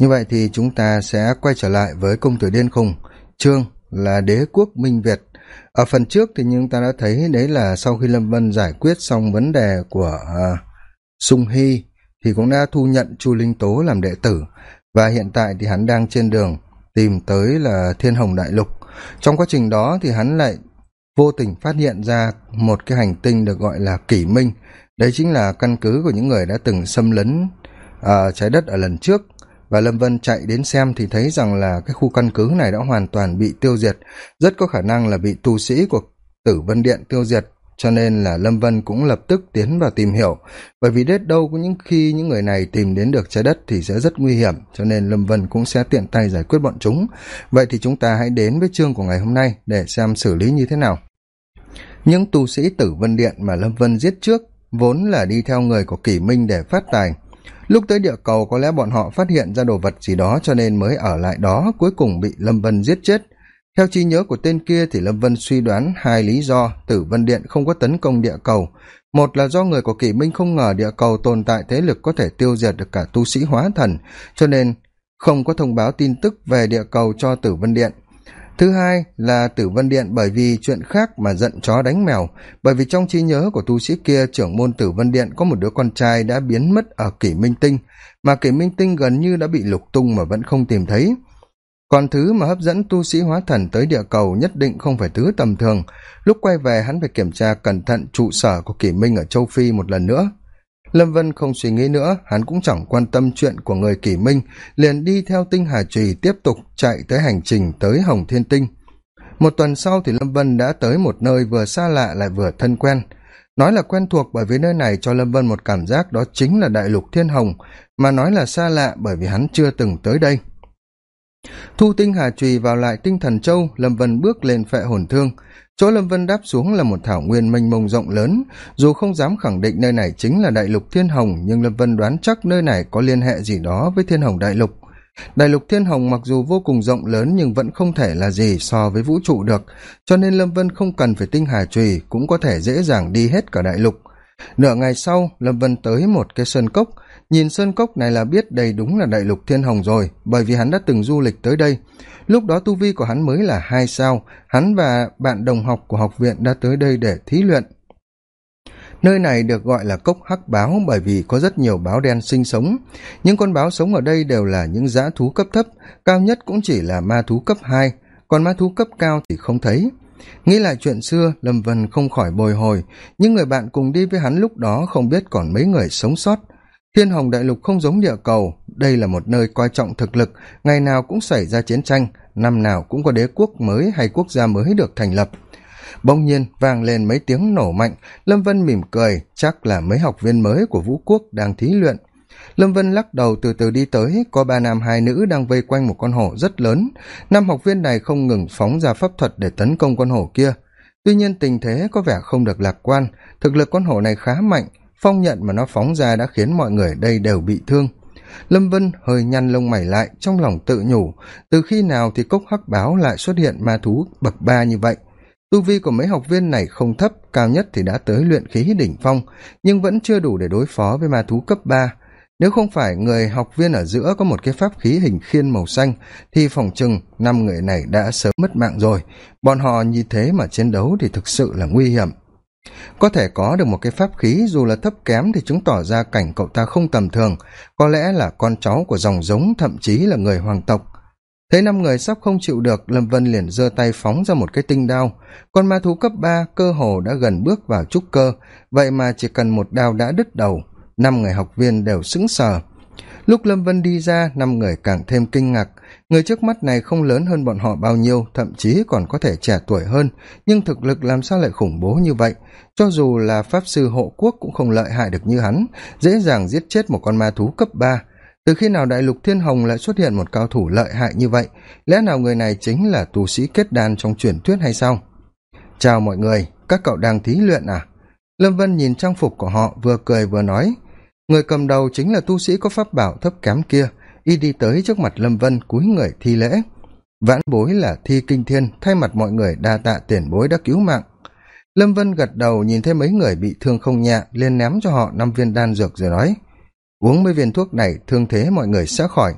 như vậy thì chúng ta sẽ quay trở lại với công tử điên khùng chương là đế quốc minh việt. Ở phần trước thì chúng ta đã thấy đấy là sau khi lâm vân giải quyết xong vấn đề của uh, sung hy thì cũng đã thu nhận chu linh tố làm đệ tử. Và hiện tại thì hắn đang trên đường tìm tới là thiên hồng đại lục. Trong quá trình đó thì hắn lại vô tình phát hiện ra một cái hành tinh được gọi là kỷ minh. Đấy chính là căn cứ của những người đã từng xâm lấn uh, trái đất ở lần trước và lâm vân chạy đến xem thì thấy rằng là cái khu căn cứ này đã hoàn toàn bị tiêu diệt. Rất có khả năng là bị tu sĩ của tử vân điện tiêu diệt, cho nên là lâm vân cũng lập tức tiến vào tìm hiểu. Bởi vì đến đâu có những khi những người này tìm đến được trái đất thì sẽ rất nguy hiểm, cho nên lâm vân cũng sẽ tiện tay giải quyết bọn chúng. Vậy thì chúng ta hãy đến với chương của ngày hôm nay để xem xử lý như thế nào. Những tu sĩ tử vân điện mà lâm vân giết trước vốn là đi theo người của kỷ minh để phát tài lúc tới địa cầu có lẽ bọn họ phát hiện ra đồ vật gì đó cho nên mới ở lại đó, cuối cùng bị lâm vân giết chết. Theo trí nhớ của tên kia thì lâm vân suy đoán hai lý do tử vân điện không có tấn công địa cầu. Một là do người của kỷ minh không ngờ địa cầu tồn tại thế lực có thể tiêu diệt được cả tu sĩ hóa thần, cho nên không có thông báo tin tức về địa cầu cho tử vân điện thứ hai là tử vân điện bởi vì chuyện khác mà giận chó đánh mèo. Bởi vì trong trí nhớ của tu sĩ kia, trưởng môn tử vân điện có một đứa con trai đã biến mất ở kỷ minh tinh, mà kỷ minh tinh gần như đã bị lục tung mà vẫn không tìm thấy. Còn thứ mà hấp dẫn tu sĩ hóa thần tới địa cầu nhất định không phải thứ tầm thường. Lúc quay về, hắn phải kiểm tra cẩn thận trụ sở của kỷ minh ở châu phi một lần nữa lâm vân không suy nghĩ nữa, hắn cũng chẳng quan tâm chuyện của người kỷ minh, liền đi theo tinh hà trì tiếp tục chạy tới hành trình tới hồng thiên tinh. Một tuần sau thì lâm vân đã tới một nơi vừa xa lạ lại vừa thân quen. Nói là quen thuộc bởi vì nơi này cho lâm vân một cảm giác đó chính là đại lục thiên hồng, mà nói là xa lạ bởi vì hắn chưa từng tới đây. Thu tinh hà trùy vào lại tinh thần châu, lâm vân bước lên phệ hồn thương chỗ lâm vân đáp xuống là một thảo nguyên mênh mông rộng lớn. Dù không dám khẳng định nơi này chính là đại lục thiên hồng, nhưng lâm vân đoán chắc nơi này có liên hệ gì đó với thiên hồng đại lục. Đại lục thiên hồng mặc dù vô cùng rộng lớn nhưng vẫn không thể là gì so với vũ trụ được, cho nên lâm vân không cần phải tinh hà trùy cũng có thể dễ dàng đi hết cả đại lục. Nửa ngày sau, lâm vân tới một cái sơn cốc nhìn sơn cốc này là biết đây đúng là đại lục thiên hồng rồi, bởi vì hắn đã từng du lịch tới đây. Lúc đó tu vi của hắn mới là hai sao, hắn và bạn đồng học của học viện đã tới đây để thí luyện. Nơi này được gọi là cốc hắc báo bởi vì có rất nhiều báo đen sinh sống. Những con báo sống ở đây đều là những dã thú cấp thấp, cao nhất cũng chỉ là ma thú cấp hai, còn ma thú cấp cao thì không thấy. Nghĩ lại chuyện xưa, lâm vân không khỏi bồi hồi. Những người bạn cùng đi với hắn lúc đó không biết còn mấy người sống sót thiên hồng đại lục không giống địa cầu. Đây là một nơi coi trọng thực lực. Ngày nào cũng xảy ra chiến tranh. Năm nào cũng có đế quốc mới hay quốc gia mới được thành lập. Bỗng nhiên, vang lên mấy tiếng nổ mạnh. Lâm vân mỉm cười, chắc là mấy học viên mới của vũ quốc đang thí luyện. Lâm vân lắc đầu từ từ đi tới. Có ba nam, hai nữ đang vây quanh một con hổ rất lớn. Năm học viên này không ngừng phóng ra pháp thuật để tấn công con hổ kia. Tuy nhiên tình thế có vẻ không được lạc quan. Thực lực con hổ này khá mạnh phong nhận mà nó phóng ra đã khiến mọi người đây đều bị thương. Lâm vân hơi nhăn lông mày lại, trong lòng tự nhủ, từ khi nào thì cốc hắc báo lại xuất hiện ma thú bậc ba như vậy? Tu vi của mấy học viên này không thấp, cao nhất thì đã tới luyện khí đỉnh phong, nhưng vẫn chưa đủ để đối phó với ma thú cấp ba. Nếu không phải người học viên ở giữa có một cái pháp khí hình khiên màu xanh, thì phòng chừng năm người này đã sớm mất mạng rồi. Bọn họ như thế mà chiến đấu thì thực sự là nguy hiểm có thể có được một cái pháp khí, dù là thấp kém thì chứng tỏ ra cảnh cậu ta không tầm thường. Có lẽ là con cháu của dòng giống, thậm chí là người hoàng tộc. Thấy năm người sắp không chịu được, lâm vân liền giơ tay phóng ra một cái tinh đao. Con ma thú cấp ba, cơ hồ đã gần bước vào trúc cơ. Vậy mà chỉ cần một đao đã đứt đầu, năm người học viên đều sững sờ lúc lâm vân đi ra, năm người càng thêm kinh ngạc. Người trước mắt này không lớn hơn bọn họ bao nhiêu, thậm chí còn có thể trẻ tuổi hơn. Nhưng thực lực làm sao lại khủng bố như vậy? Cho dù là pháp sư hộ quốc cũng không lợi hại được như hắn. Dễ dàng giết chết một con ma thú cấp ba. Từ khi nào đại lục thiên hồng lại xuất hiện một cao thủ lợi hại như vậy? Lẽ nào người này chính là tu sĩ kết đan trong truyền thuyết hay sao? Chào mọi người, các cậu đang thí luyện à? Lâm vân nhìn trang phục của họ, vừa cười vừa nói người cầm đầu chính là tu sĩ có pháp bảo thấp kém kia, y đi tới trước mặt lâm vân cúi người thi lễ. Vãn bối là thi kinh thiên, thay mặt mọi người đa tạ tiền bối đã cứu mạng. Lâm vân gật đầu nhìn thấy mấy người bị thương không nhẹ, liền ném cho họ năm viên đan dược rồi nói, uống mấy viên thuốc này, thương thế mọi người sẽ khỏi.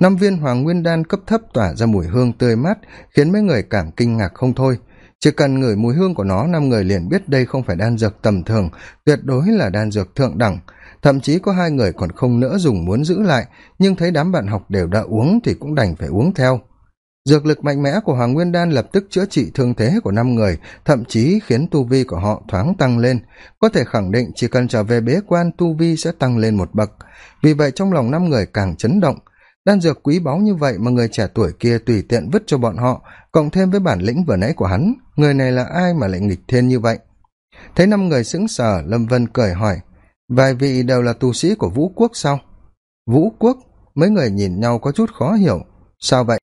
Năm viên hoàng nguyên đan cấp thấp tỏa ra mùi hương tươi mát, khiến mấy người cảm kinh ngạc không thôi. Chỉ cần ngửi mùi hương của nó, năm người liền biết đây không phải đan dược tầm thường, tuyệt đối là đan dược thượng đẳng thậm chí có hai người còn không nỡ dùng muốn giữ lại, nhưng thấy đám bạn học đều đã uống thì cũng đành phải uống theo. Dược lực mạnh mẽ của hoàng nguyên đan lập tức chữa trị thương thế của năm người, thậm chí khiến tu vi của họ thoáng tăng lên. Có thể khẳng định chỉ cần trở về bế quan, tu vi sẽ tăng lên một bậc. Vì vậy trong lòng năm người càng chấn động. Đan dược quý báu như vậy mà người trẻ tuổi kia tùy tiện vứt cho bọn họ, cộng thêm với bản lĩnh vừa nãy của hắn, người này là ai mà lại nghịch thiên như vậy? Thấy năm người sững sờ, lâm vân cười hỏi vài vị đều là tu sĩ của vũ quốc sao? Vũ quốc, mấy người nhìn nhau có chút khó hiểu. Sao vậy?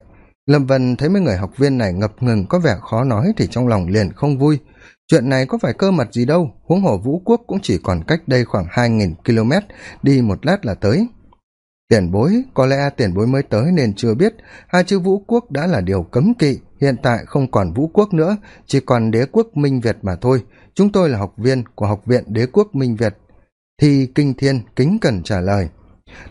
Lâm vân thấy mấy người học viên này ngập ngừng, có vẻ khó nói thì trong lòng liền không vui. Chuyện này có phải cơ mật gì đâu, huống hồ vũ quốc cũng chỉ còn cách đây khoảng hai nghìn km, đi một lát là tới. Tiền bối, có lẽ tiền bối mới tới nên chưa biết. Hai chữ vũ quốc đã là điều cấm kỵ, hiện tại không còn vũ quốc nữa, chỉ còn đế quốc minh việt mà thôi. Chúng tôi là học viên của học viện đế quốc minh việt thi kinh thiên kính cẩn trả lời.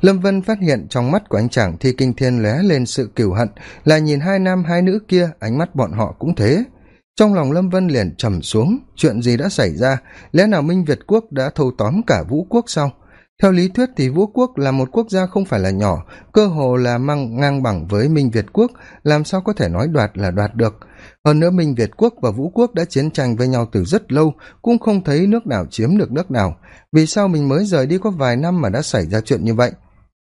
Lâm vân phát hiện trong mắt của anh chàng thi kinh thiên lóe lên sự cừu hận là nhìn hai nam hai nữ kia, ánh mắt bọn họ cũng thế. Trong lòng lâm vân liền trầm xuống, chuyện gì đã xảy ra? Lẽ nào minh việt quốc đã thâu tóm cả vũ quốc sao? Theo lý thuyết thì vũ quốc là một quốc gia không phải là nhỏ, cơ hồ là mang ngang bằng với minh việt quốc, làm sao có thể nói đoạt là đoạt được? Hơn nữa minh việt quốc và vũ quốc đã chiến tranh với nhau từ rất lâu, cũng không thấy nước nào chiếm được nước nào. Vì sao mình mới rời đi có vài năm mà đã xảy ra chuyện như vậy?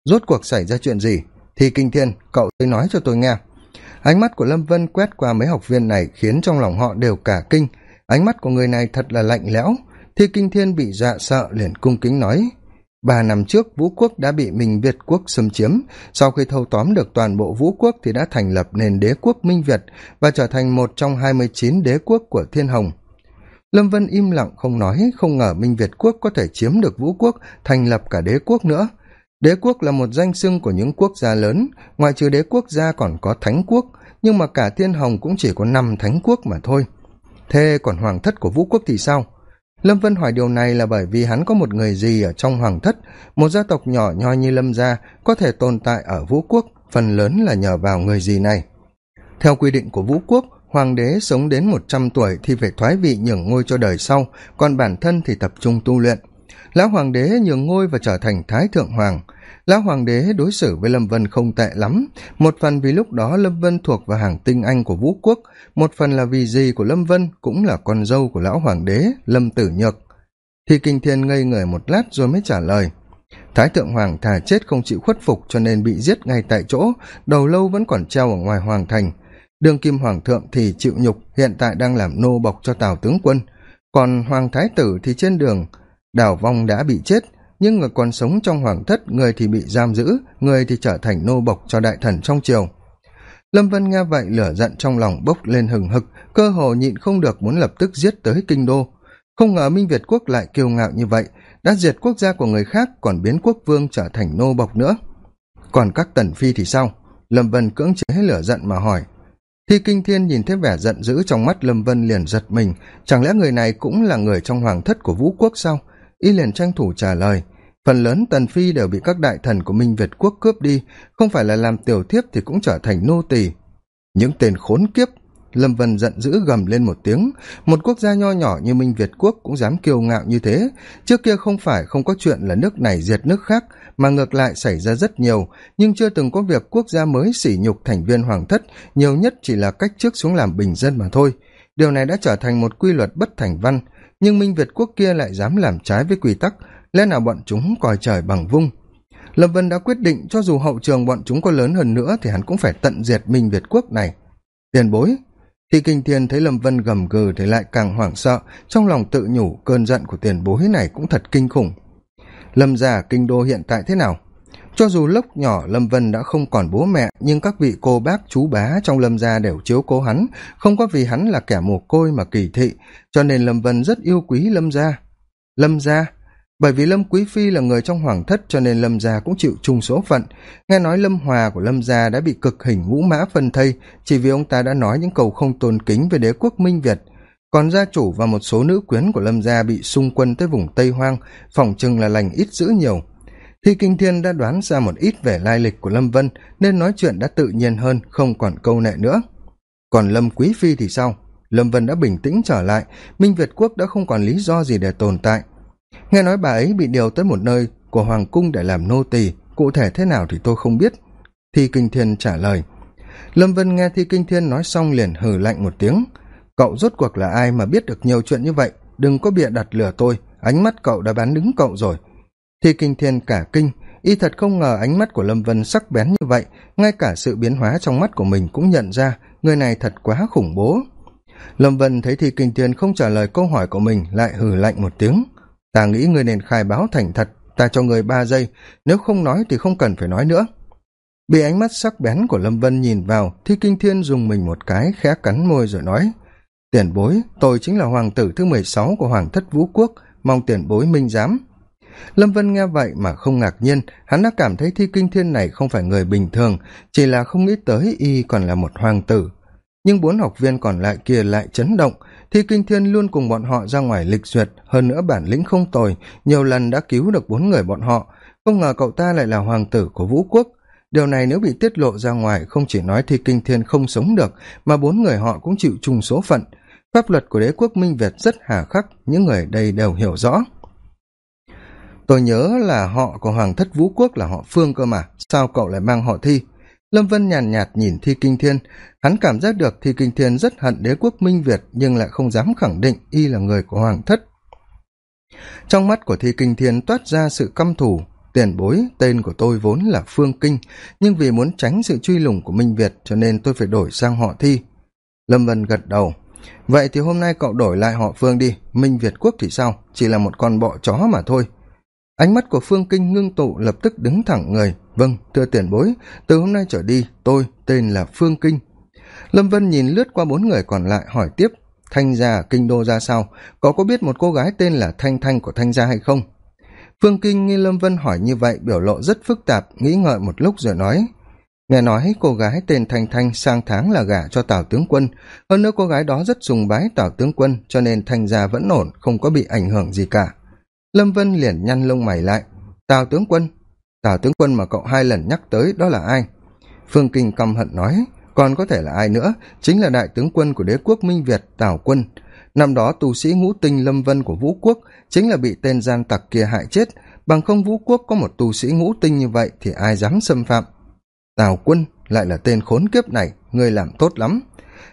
Rốt cuộc xảy ra chuyện gì? Thì kinh thiên, cậu tới nói cho tôi nghe. Ánh mắt của lâm vân quét qua mấy học viên này khiến trong lòng họ đều cả kinh. Ánh mắt của người này thật là lạnh lẽo. Thì kinh thiên bị dọa sợ liền cung kính nói ba năm trước, vũ quốc đã bị minh việt quốc xâm chiếm. Sau khi thâu tóm được toàn bộ vũ quốc thì đã thành lập nền đế quốc minh việt và trở thành một trong hai mươi chín đế quốc của thiên hồng. Lâm vân im lặng không nói, không ngờ minh việt quốc có thể chiếm được vũ quốc, thành lập cả đế quốc nữa. Đế quốc là một danh xưng của những quốc gia lớn, ngoại trừ đế quốc gia còn có thánh quốc, nhưng mà cả thiên hồng cũng chỉ có năm thánh quốc mà thôi. Thế còn hoàng thất của vũ quốc thì sao? Lâm vân hỏi điều này là bởi vì hắn có một người gì ở trong hoàng thất, một gia tộc nhỏ nhoi như lâm gia, có thể tồn tại ở vũ quốc, phần lớn là nhờ vào người gì này? Theo quy định của vũ quốc, hoàng đế sống đến một trăm tuổi thì phải thoái vị nhường ngôi cho đời sau, còn bản thân thì tập trung tu luyện. Lão hoàng đế nhường ngôi và trở thành thái thượng hoàng lão hoàng đế đối xử với lâm vân không tệ lắm. Một phần vì lúc đó lâm vân thuộc vào hàng tinh anh của vũ quốc, một phần là vì dì của lâm vân cũng là con dâu của lão hoàng đế, lâm tử nhược. Thì kinh thiên ngây người một lát rồi mới trả lời, thái thượng hoàng thà chết không chịu khuất phục cho nên bị giết ngay tại chỗ, đầu lâu vẫn còn treo ở ngoài hoàng thành. Đương kim hoàng thượng thì chịu nhục, hiện tại đang làm nô bộc cho tào tướng quân. Còn hoàng thái tử thì trên đường đào vong đã bị chết nhưng người còn sống trong hoàng thất, người thì bị giam giữ, người thì trở thành nô bộc cho đại thần trong triều. Lâm vân nghe vậy lửa giận trong lòng bốc lên hừng hực, cơ hồ nhịn không được muốn lập tức giết tới kinh đô. Không ngờ minh việt quốc lại kiêu ngạo như vậy, đã diệt quốc gia của người khác, còn biến quốc vương trở thành nô bộc nữa. Còn các tần phi thì sao? Lâm vân cưỡng chế lửa giận mà hỏi. Thi kinh thiên nhìn thấy vẻ giận dữ trong mắt lâm vân liền giật mình. Chẳng lẽ người này cũng là người trong hoàng thất của vũ quốc sao? Y liền tranh thủ trả lời phần lớn tần phi đều bị các đại thần của minh việt quốc cướp đi, không phải là làm tiểu thiếp thì cũng trở thành nô tỳ. Những tên khốn kiếp, lâm vân giận dữ gầm lên một tiếng, một quốc gia nho nhỏ như minh việt quốc cũng dám kiêu ngạo như thế. Trước kia không phải không có chuyện là nước này diệt nước khác, mà ngược lại xảy ra rất nhiều, nhưng chưa từng có việc quốc gia mới sỉ nhục thành viên hoàng thất, nhiều nhất chỉ là cách trước xuống làm bình dân mà thôi. Điều này đã trở thành một quy luật bất thành văn, nhưng minh việt quốc kia lại dám làm trái với quy tắc lẽ nào bọn chúng còi trời bằng vung? Lâm vân đã quyết định cho dù hậu trường bọn chúng có lớn hơn nữa thì hắn cũng phải tận diệt minh việt quốc này. Tiền bối thì kinh thiên thấy lâm vân gầm gừ thì lại càng hoảng sợ, trong lòng tự nhủ cơn giận của tiền bối này cũng thật kinh khủng. Lâm già kinh đô hiện tại thế nào? Cho dù lúc nhỏ lâm vân đã không còn bố mẹ, nhưng các vị cô bác chú bá trong lâm gia đều chiếu cố hắn, không có vì hắn là kẻ mồ côi mà kỳ thị, cho nên lâm vân rất yêu quý lâm gia. Lâm gia bởi vì lâm quý phi là người trong hoàng thất cho nên lâm gia cũng chịu chung số phận. Nghe nói lâm hòa của lâm gia đã bị cực hình ngũ mã phân thây, chỉ vì ông ta đã nói những câu không tôn kính về đế quốc minh việt. Còn gia chủ và một số nữ quyến của lâm gia bị xung quân tới vùng tây hoang, phỏng chừng là lành ít dữ nhiều. Thi kinh thiên đã đoán ra một ít về lai lịch của lâm vân, nên nói chuyện đã tự nhiên hơn, không còn câu nệ nữa. Còn lâm quý phi thì sao? Lâm vân đã bình tĩnh trở lại. Minh việt quốc đã không còn lý do gì để tồn tại nghe nói bà ấy bị điều tới một nơi của hoàng cung để làm nô tỳ, cụ thể thế nào thì tôi không biết. Thi kinh thiên trả lời. Lâm vân nghe thi kinh thiên nói xong liền hừ lạnh một tiếng. Cậu rốt cuộc là ai mà biết được nhiều chuyện như vậy? Đừng có bịa đặt lừa tôi, ánh mắt cậu đã bán đứng cậu rồi. Thi kinh thiên cả kinh, y thật không ngờ ánh mắt của lâm vân sắc bén như vậy, ngay cả sự biến hóa trong mắt của mình cũng nhận ra, người này thật quá khủng bố. Lâm vân thấy thi kinh thiên không trả lời câu hỏi của mình, lại hừ lạnh một tiếng ta nghĩ ngươi nên khai báo thành thật, ta cho người ba giây, nếu không nói thì không cần phải nói nữa. Bị ánh mắt sắc bén của lâm vân nhìn vào, thi kinh thiên dùng mình một cái khẽ cắn môi rồi nói, tiền bối, tôi chính là hoàng tử thứ mười sáu của hoàng thất vũ quốc, mong tiền bối minh giám. Lâm vân nghe vậy mà không ngạc nhiên, hắn đã cảm thấy thi kinh thiên này không phải người bình thường, chỉ là không nghĩ tới y còn là một hoàng tử. Nhưng bốn học viên còn lại kia lại chấn động thi kinh thiên luôn cùng bọn họ ra ngoài lịch duyệt, hơn nữa bản lĩnh không tồi, nhiều lần đã cứu được bốn người bọn họ. Không ngờ cậu ta lại là hoàng tử của vũ quốc. Điều này nếu bị tiết lộ ra ngoài, không chỉ nói thi kinh thiên không sống được, mà bốn người họ cũng chịu chung số phận. Pháp luật của đế quốc minh việt rất hà khắc, những người đây đều hiểu rõ. Tôi nhớ là họ của hoàng thất vũ quốc là họ phương cơ mà, sao cậu lại mang họ thi? Lâm vân nhàn nhạt, nhạt nhìn thi kinh thiên. Hắn cảm giác được thi kinh thiên rất hận đế quốc minh việt nhưng lại không dám khẳng định y là người của hoàng thất. Trong mắt của thi kinh thiên toát ra sự căm thù. Tiền bối tên của tôi vốn là phương kinh nhưng vì muốn tránh sự truy lùng của minh việt cho nên tôi phải đổi sang họ thi. Lâm vân gật đầu. Vậy thì hôm nay cậu đổi lại họ phương đi. Minh việt quốc thì sao? Chỉ là một con bọ chó mà thôi ánh mắt của phương kinh ngưng tụ, lập tức đứng thẳng người. Vâng thưa tiền bối, từ hôm nay trở đi, tôi tên là phương kinh. Lâm vân nhìn lướt qua bốn người còn lại, hỏi tiếp, thanh gia, kinh đô ra sao? Có có biết một cô gái tên là thanh thanh của thanh gia hay không? Phương kinh nghe lâm vân hỏi như vậy, biểu lộ rất phức tạp, nghĩ ngợi một lúc rồi nói, nghe nói cô gái tên thanh thanh sang tháng là gả cho tào tướng quân. Hơn nữa cô gái đó rất sùng bái tào tướng quân, cho nên thanh gia vẫn ổn, không có bị ảnh hưởng gì cả lâm vân liền nhăn lông mày lại. Tào tướng quân, tào tướng quân mà cậu hai lần nhắc tới đó là ai? Phương kinh căm hận nói, còn có thể là ai nữa? Chính là đại tướng quân của đế quốc minh việt, tào quân. Năm đó tu sĩ ngũ tinh lâm vân của vũ quốc chính là bị tên gian tặc kia hại chết. Bằng không vũ quốc có một tu sĩ ngũ tinh như vậy thì ai dám xâm phạm? Tào quân lại là tên khốn kiếp này người làm tốt lắm.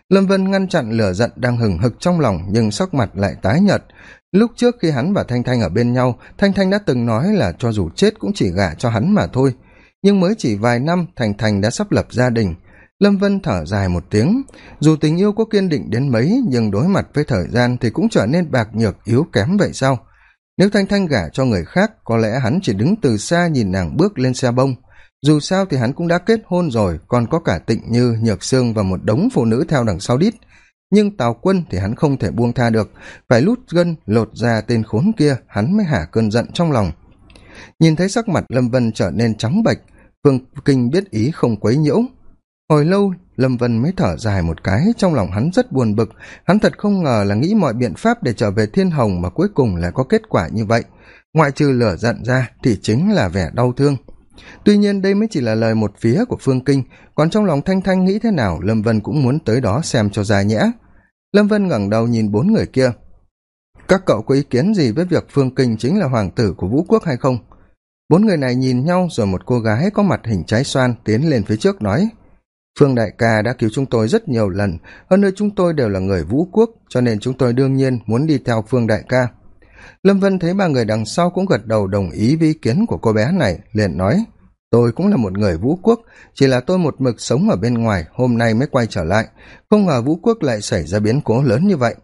Lâm vân ngăn chặn lửa giận đang hừng hực trong lòng nhưng sắc mặt lại tái nhợt lúc trước khi hắn và thanh thanh ở bên nhau, thanh thanh đã từng nói là cho dù chết cũng chỉ gả cho hắn mà thôi. Nhưng mới chỉ vài năm, thành thành đã sắp lập gia đình. Lâm vân thở dài một tiếng. Dù tình yêu có kiên định đến mấy, nhưng đối mặt với thời gian thì cũng trở nên bạc nhược, yếu kém vậy sao? Nếu thanh thanh gả cho người khác, có lẽ hắn chỉ đứng từ xa nhìn nàng bước lên xe bông. Dù sao thì hắn cũng đã kết hôn rồi, còn có cả tịnh như, nhược sương và một đống phụ nữ theo đằng sau đít nhưng tào quân thì hắn không thể buông tha được, phải lút gân lột ra tên khốn kia, hắn mới hả cơn giận trong lòng. Nhìn thấy sắc mặt lâm vân trở nên trắng bệch, phương kinh biết ý không quấy nhiễu. Hồi lâu, lâm vân mới thở dài một cái, trong lòng hắn rất buồn bực. Hắn thật không ngờ là nghĩ mọi biện pháp để trở về thiên hồng mà cuối cùng lại có kết quả như vậy. Ngoại trừ lửa giận ra thì chính là vẻ đau thương tuy nhiên đây mới chỉ là lời một phía của phương kinh, còn trong lòng thanh thanh nghĩ thế nào, lâm vân cũng muốn tới đó xem cho ra nhẽ. Lâm vân ngẩng đầu nhìn bốn người kia. Các cậu có ý kiến gì với việc phương kinh chính là hoàng tử của vũ quốc hay không? Bốn người này nhìn nhau rồi một cô gái có mặt hình trái xoan tiến lên phía trước nói, phương đại ca đã cứu chúng tôi rất nhiều lần, hơn nữa chúng tôi đều là người vũ quốc, cho nên chúng tôi đương nhiên muốn đi theo phương đại ca lâm vân thấy ba người đằng sau cũng gật đầu đồng ý với ý kiến của cô bé này, liền nói, tôi cũng là một người vũ quốc, chỉ là tôi một mực sống ở bên ngoài, hôm nay mới quay trở lại. Không ngờ vũ quốc lại xảy ra biến cố lớn như vậy.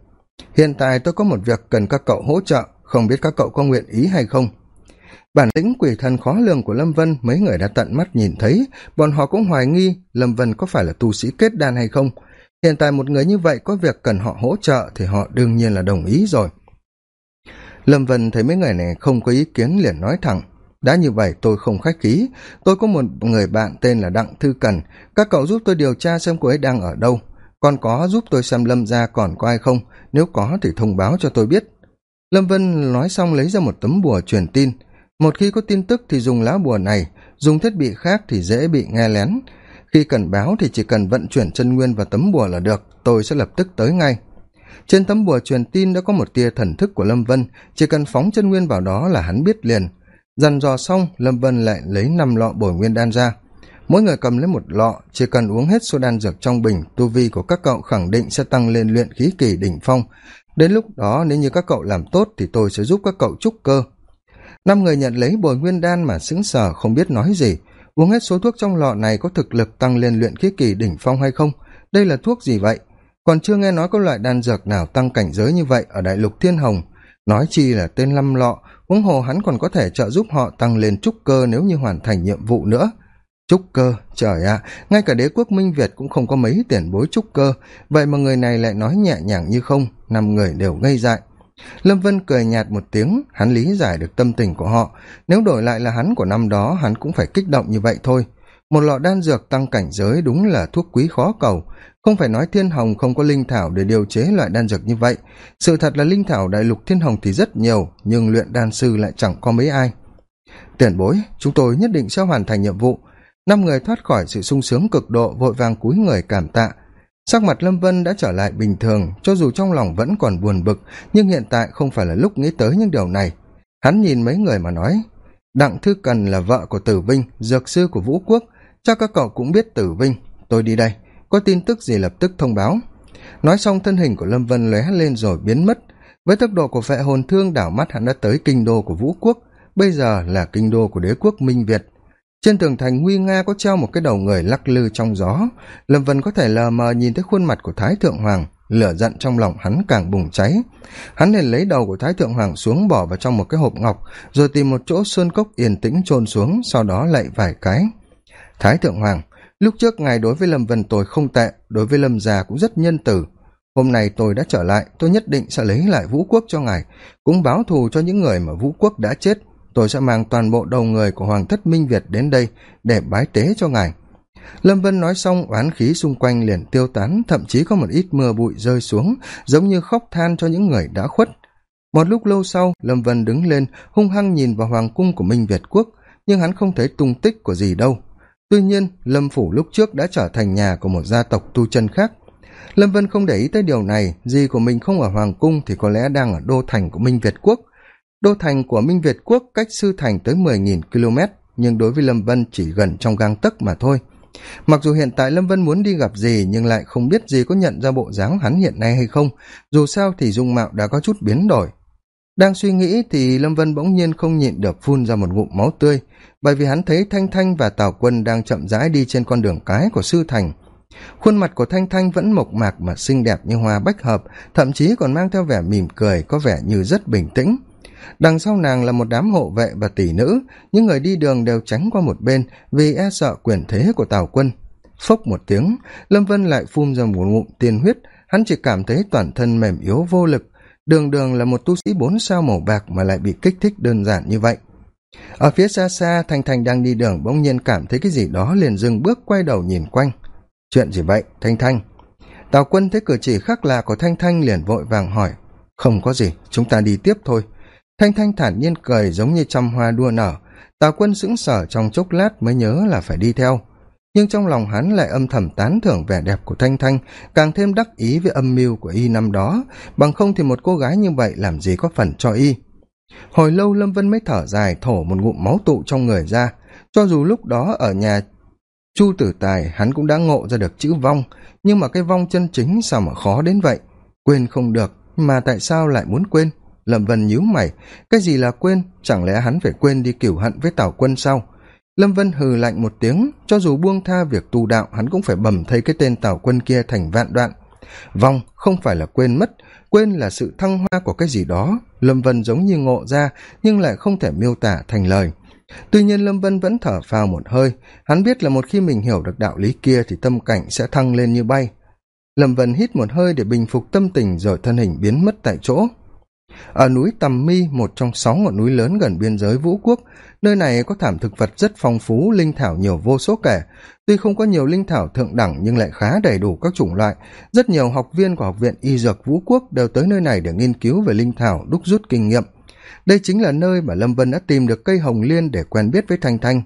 Hiện tại tôi có một việc cần các cậu hỗ trợ, không biết các cậu có nguyện ý hay không? Bản lĩnh quỷ thần khó lường của lâm vân, mấy người đã tận mắt nhìn thấy, bọn họ cũng hoài nghi lâm vân có phải là tu sĩ kết đan hay không. Hiện tại một người như vậy có việc cần họ hỗ trợ thì họ đương nhiên là đồng ý rồi lâm vân thấy mấy người này không có ý kiến liền nói thẳng. Đã như vậy tôi không khách khí. Tôi có một người bạn tên là đặng thư cần. Các cậu giúp tôi điều tra xem cô ấy đang ở đâu. Còn có giúp tôi xem lâm gia còn có ai không? Nếu có thì thông báo cho tôi biết. Lâm vân nói xong lấy ra một tấm bùa truyền tin. Một khi có tin tức thì dùng lá bùa này. Dùng thiết bị khác thì dễ bị nghe lén. Khi cần báo thì chỉ cần vận chuyển chân nguyên và tấm bùa là được. Tôi sẽ lập tức tới ngay trên tấm bùa truyền tin đã có một tia thần thức của lâm vân, chỉ cần phóng chân nguyên vào đó là hắn biết liền. Dằn dò xong, lâm vân lại lấy năm lọ bồi nguyên đan ra. Mỗi người cầm lấy một lọ, chỉ cần uống hết số đan dược trong bình, tu vi của các cậu khẳng định sẽ tăng lên luyện khí kỳ đỉnh phong. Đến lúc đó, nếu như các cậu làm tốt thì tôi sẽ giúp các cậu trúc cơ. Năm người nhận lấy bồi nguyên đan mà sững sờ, không biết nói gì. Uống hết số thuốc trong lọ này có thực lực tăng lên luyện khí kỳ đỉnh phong hay không? Đây là thuốc gì vậy? Còn chưa nghe nói có loại đan dược nào tăng cảnh giới như vậy ở đại lục thiên hồng. Nói chi là tên lăm lọ, huống hồ hắn còn có thể trợ giúp họ tăng lên trúc cơ nếu như hoàn thành nhiệm vụ nữa. Trúc cơ? Trời ạ, ngay cả đế quốc minh việt cũng không có mấy tiền bối trúc cơ. Vậy mà người này lại nói nhẹ nhàng như không, năm người đều ngây dại. Lâm vân cười nhạt một tiếng, hắn lý giải được tâm tình của họ. Nếu đổi lại là hắn của năm đó, hắn cũng phải kích động như vậy thôi. Một lọ đan dược tăng cảnh giới đúng là thuốc quý khó cầu không phải nói thiên hồng không có linh thảo để điều chế loại đan dược như vậy. Sự thật là linh thảo đại lục thiên hồng thì rất nhiều, nhưng luyện đan sư lại chẳng có mấy ai. Tiền bối, chúng tôi nhất định sẽ hoàn thành nhiệm vụ. Năm người thoát khỏi sự sung sướng cực độ, vội vàng cúi người cảm tạ. Sắc mặt lâm vân đã trở lại bình thường, cho dù trong lòng vẫn còn buồn bực, nhưng hiện tại không phải là lúc nghĩ tới những điều này. Hắn nhìn mấy người mà nói, đặng thư cần là vợ của tử vinh, dược sư của vũ quốc, chắc các cậu cũng biết tử vinh. Tôi đi đây có tin tức gì lập tức thông báo. Nói xong, thân hình của lâm vân lóe lên rồi biến mất. Với tốc độ của vệ hồn thương, đảo mắt hắn đã tới kinh đô của vũ quốc. Bây giờ là kinh đô của đế quốc minh việt. Trên tường thành nguy nga có treo một cái đầu người lắc lư trong gió. Lâm vân có thể lờ mờ nhìn thấy khuôn mặt của thái thượng hoàng, lửa giận trong lòng hắn càng bùng cháy. Hắn liền lấy đầu của thái thượng hoàng xuống bỏ vào trong một cái hộp ngọc, rồi tìm một chỗ sơn cốc yên tĩnh chôn xuống, sau đó lạy vài cái. Thái thượng hoàng lúc trước ngài đối với lâm vân tôi không tệ, đối với lâm già cũng rất nhân tử hôm nay tôi đã trở lại, tôi nhất định sẽ lấy lại vũ quốc cho ngài, cũng báo thù cho những người mà vũ quốc đã chết. Tôi sẽ mang toàn bộ đầu người của hoàng thất minh việt đến đây để bái tế cho ngài. Lâm vân nói xong, oán khí xung quanh liền tiêu tán, thậm chí có một ít mưa bụi rơi xuống, giống như khóc than cho những người đã khuất. Một lúc lâu sau, lâm vân đứng lên, hung hăng nhìn vào hoàng cung của minh việt quốc, nhưng hắn không thấy tung tích của gì đâu tuy nhiên, lâm phủ lúc trước đã trở thành nhà của một gia tộc tu chân khác. Lâm vân không để ý tới điều này, gì của mình không ở hoàng cung thì có lẽ đang ở đô thành của minh việt quốc. Đô thành của minh việt quốc cách sư thành tới mười nghìn km, nhưng đối với lâm vân chỉ gần trong gang tấc mà thôi. Mặc dù hiện tại lâm vân muốn đi gặp gì, nhưng lại không biết gì có nhận ra bộ dáng hắn hiện nay hay không. Dù sao thì dung mạo đã có chút biến đổi đang suy nghĩ thì lâm vân bỗng nhiên không nhịn được phun ra một ngụm máu tươi, bởi vì hắn thấy thanh thanh và tào quân đang chậm rãi đi trên con đường cái của sư thành. Khuôn mặt của thanh thanh vẫn mộc mạc mà xinh đẹp như hoa bách hợp, thậm chí còn mang theo vẻ mỉm cười, có vẻ như rất bình tĩnh. Đằng sau nàng là một đám hộ vệ và tỷ nữ, những người đi đường đều tránh qua một bên vì e sợ quyền thế của tào quân. Phốc một tiếng, lâm vân lại phun ra một ngụm tiên huyết, hắn chỉ cảm thấy toàn thân mềm yếu vô lực đường đường là một tu sĩ bốn sao màu bạc mà lại bị kích thích đơn giản như vậy. Ở phía xa xa, thanh thanh đang đi đường bỗng nhiên cảm thấy cái gì đó liền dừng bước quay đầu nhìn quanh. Chuyện gì vậy, thanh thanh? Tào quân thấy cử chỉ khác lạ của thanh thanh liền vội vàng hỏi. Không có gì, chúng ta đi tiếp thôi. Thanh thanh thản nhiên cười giống như trăm hoa đua nở. Tào quân sững sờ trong chốc lát mới nhớ là phải đi theo nhưng trong lòng hắn lại âm thầm tán thưởng vẻ đẹp của thanh thanh, càng thêm đắc ý với âm mưu của y năm đó. Bằng không thì một cô gái như vậy làm gì có phần cho y. Hồi lâu lâm vân mới thở dài, thổ một ngụm máu tụ trong người ra. Cho dù lúc đó ở nhà chu tử tài, hắn cũng đã ngộ ra được chữ vong. Nhưng mà cái vong chân chính sao mà khó đến vậy? Quên không được, mà tại sao lại muốn quên? Lâm vân nhíu mày. Cái gì là quên? Chẳng lẽ hắn phải quên đi cửu hận với tào quân sao? Lâm vân hừ lạnh một tiếng, cho dù buông tha việc tu đạo, hắn cũng phải bầm thấy cái tên tào quân kia thành vạn đoạn. Vong không phải là quên mất, quên là sự thăng hoa của cái gì đó. Lâm vân giống như ngộ ra, nhưng lại không thể miêu tả thành lời. Tuy nhiên lâm vân vẫn thở phào một hơi, hắn biết là một khi mình hiểu được đạo lý kia thì tâm cảnh sẽ thăng lên như bay. Lâm vân hít một hơi để bình phục tâm tình rồi thân hình biến mất tại chỗ ở núi tầm mi, một trong sáu ngọn núi lớn gần biên giới vũ quốc, nơi này có thảm thực vật rất phong phú, linh thảo nhiều vô số kể. Tuy không có nhiều linh thảo thượng đẳng, nhưng lại khá đầy đủ các chủng loại. Rất nhiều học viên của học viện y dược vũ quốc đều tới nơi này để nghiên cứu về linh thảo, đúc rút kinh nghiệm. Đây chính là nơi mà lâm vân đã tìm được cây hồng liên để quen biết với thanh thanh.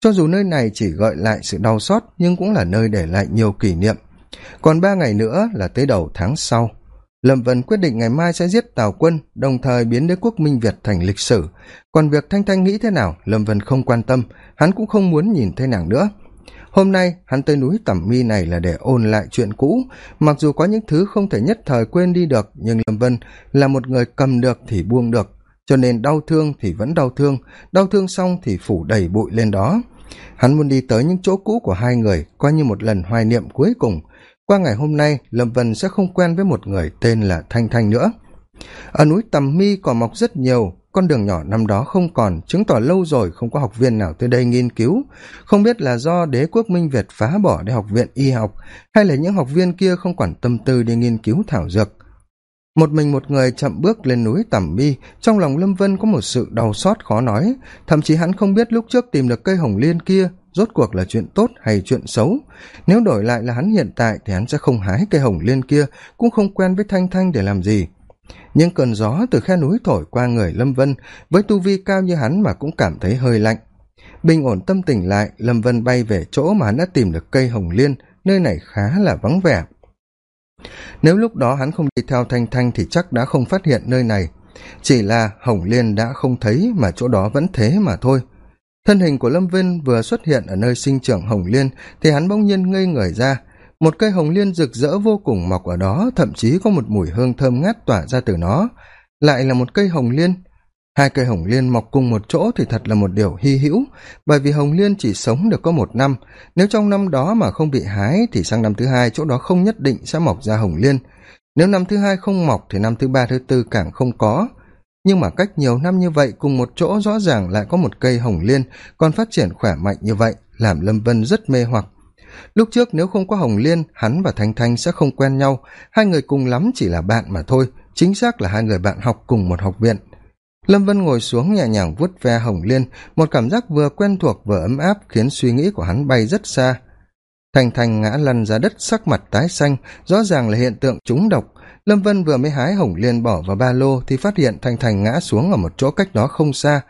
Cho dù nơi này chỉ gợi lại sự đau xót, nhưng cũng là nơi để lại nhiều kỷ niệm. Còn ba ngày nữa là tới đầu tháng sau lâm vân quyết định ngày mai sẽ giết tào quân, đồng thời biến đế quốc minh việt thành lịch sử. Còn việc thanh thanh nghĩ thế nào, lâm vân không quan tâm, hắn cũng không muốn nhìn thấy nàng nữa. Hôm nay, hắn tới núi tẩm mi này là để ôn lại chuyện cũ. Mặc dù có những thứ không thể nhất thời quên đi được, nhưng lâm vân là một người cầm được thì buông được. Cho nên đau thương thì vẫn đau thương đau thương xong thì phủ đầy bụi lên đó. Hắn muốn đi tới những chỗ cũ của hai người, coi như một lần hoài niệm cuối cùng qua ngày hôm nay, lâm vân sẽ không quen với một người tên là thanh thanh nữa. Ở núi tầm mi còn mọc rất nhiều, con đường nhỏ năm đó không còn, chứng tỏ lâu rồi không có học viên nào tới đây nghiên cứu. Không biết là do đế quốc minh việt phá bỏ để học viện y học, hay là những học viên kia không quản tâm tư đi nghiên cứu thảo dược. Một mình một người chậm bước lên núi tẩm mi, trong lòng lâm vân có một sự đau xót khó nói. Thậm chí hắn không biết lúc trước tìm được cây hồng liên kia rốt cuộc là chuyện tốt hay chuyện xấu? Nếu đổi lại là hắn hiện tại thì hắn sẽ không hái cây hồng liên kia, cũng không quen với thanh thanh để làm gì. Nhưng cơn gió từ khe núi thổi qua người lâm vân, với tu vi cao như hắn mà cũng cảm thấy hơi lạnh. Bình ổn tâm tình lại, lâm vân bay về chỗ mà hắn đã tìm được cây hồng liên, nơi này khá là vắng vẻ. Nếu lúc đó hắn không đi theo thanh thanh thì chắc đã không phát hiện nơi này. Chỉ là hồng liên đã không thấy mà chỗ đó vẫn thế mà thôi thân hình của lâm vân vừa xuất hiện ở nơi sinh trưởng hồng liên thì hắn bỗng nhiên ngây người ra. Một cây hồng liên rực rỡ vô cùng mọc ở đó, thậm chí có một mùi hương thơm ngát tỏa ra từ nó. Lại là một cây hồng liên. Hai cây hồng liên mọc cùng một chỗ thì thật là một điều hy hữu, bởi vì hồng liên chỉ sống được có một năm. Nếu trong năm đó mà không bị hái thì sang năm thứ hai chỗ đó không nhất định sẽ mọc ra hồng liên. Nếu năm thứ hai không mọc thì năm thứ ba, thứ tư càng không có nhưng mà cách nhiều năm như vậy cùng một chỗ rõ ràng lại có một cây hồng liên còn phát triển khỏe mạnh như vậy, làm lâm vân rất mê hoặc. Lúc trước nếu không có hồng liên, hắn và thanh thanh sẽ không quen nhau. Hai người cùng lắm chỉ là bạn mà thôi, chính xác là hai người bạn học cùng một học viện. Lâm vân ngồi xuống nhẹ nhàng vuốt ve hồng liên, một cảm giác vừa quen thuộc vừa ấm áp khiến suy nghĩ của hắn bay rất xa. Thanh thanh ngã lăn ra đất, sắc mặt tái xanh, rõ ràng là hiện tượng trúng độc lâm vân vừa mới hái hồng liên bỏ vào ba lô thì phát hiện thanh thành ngã xuống ở một chỗ cách đó không xa.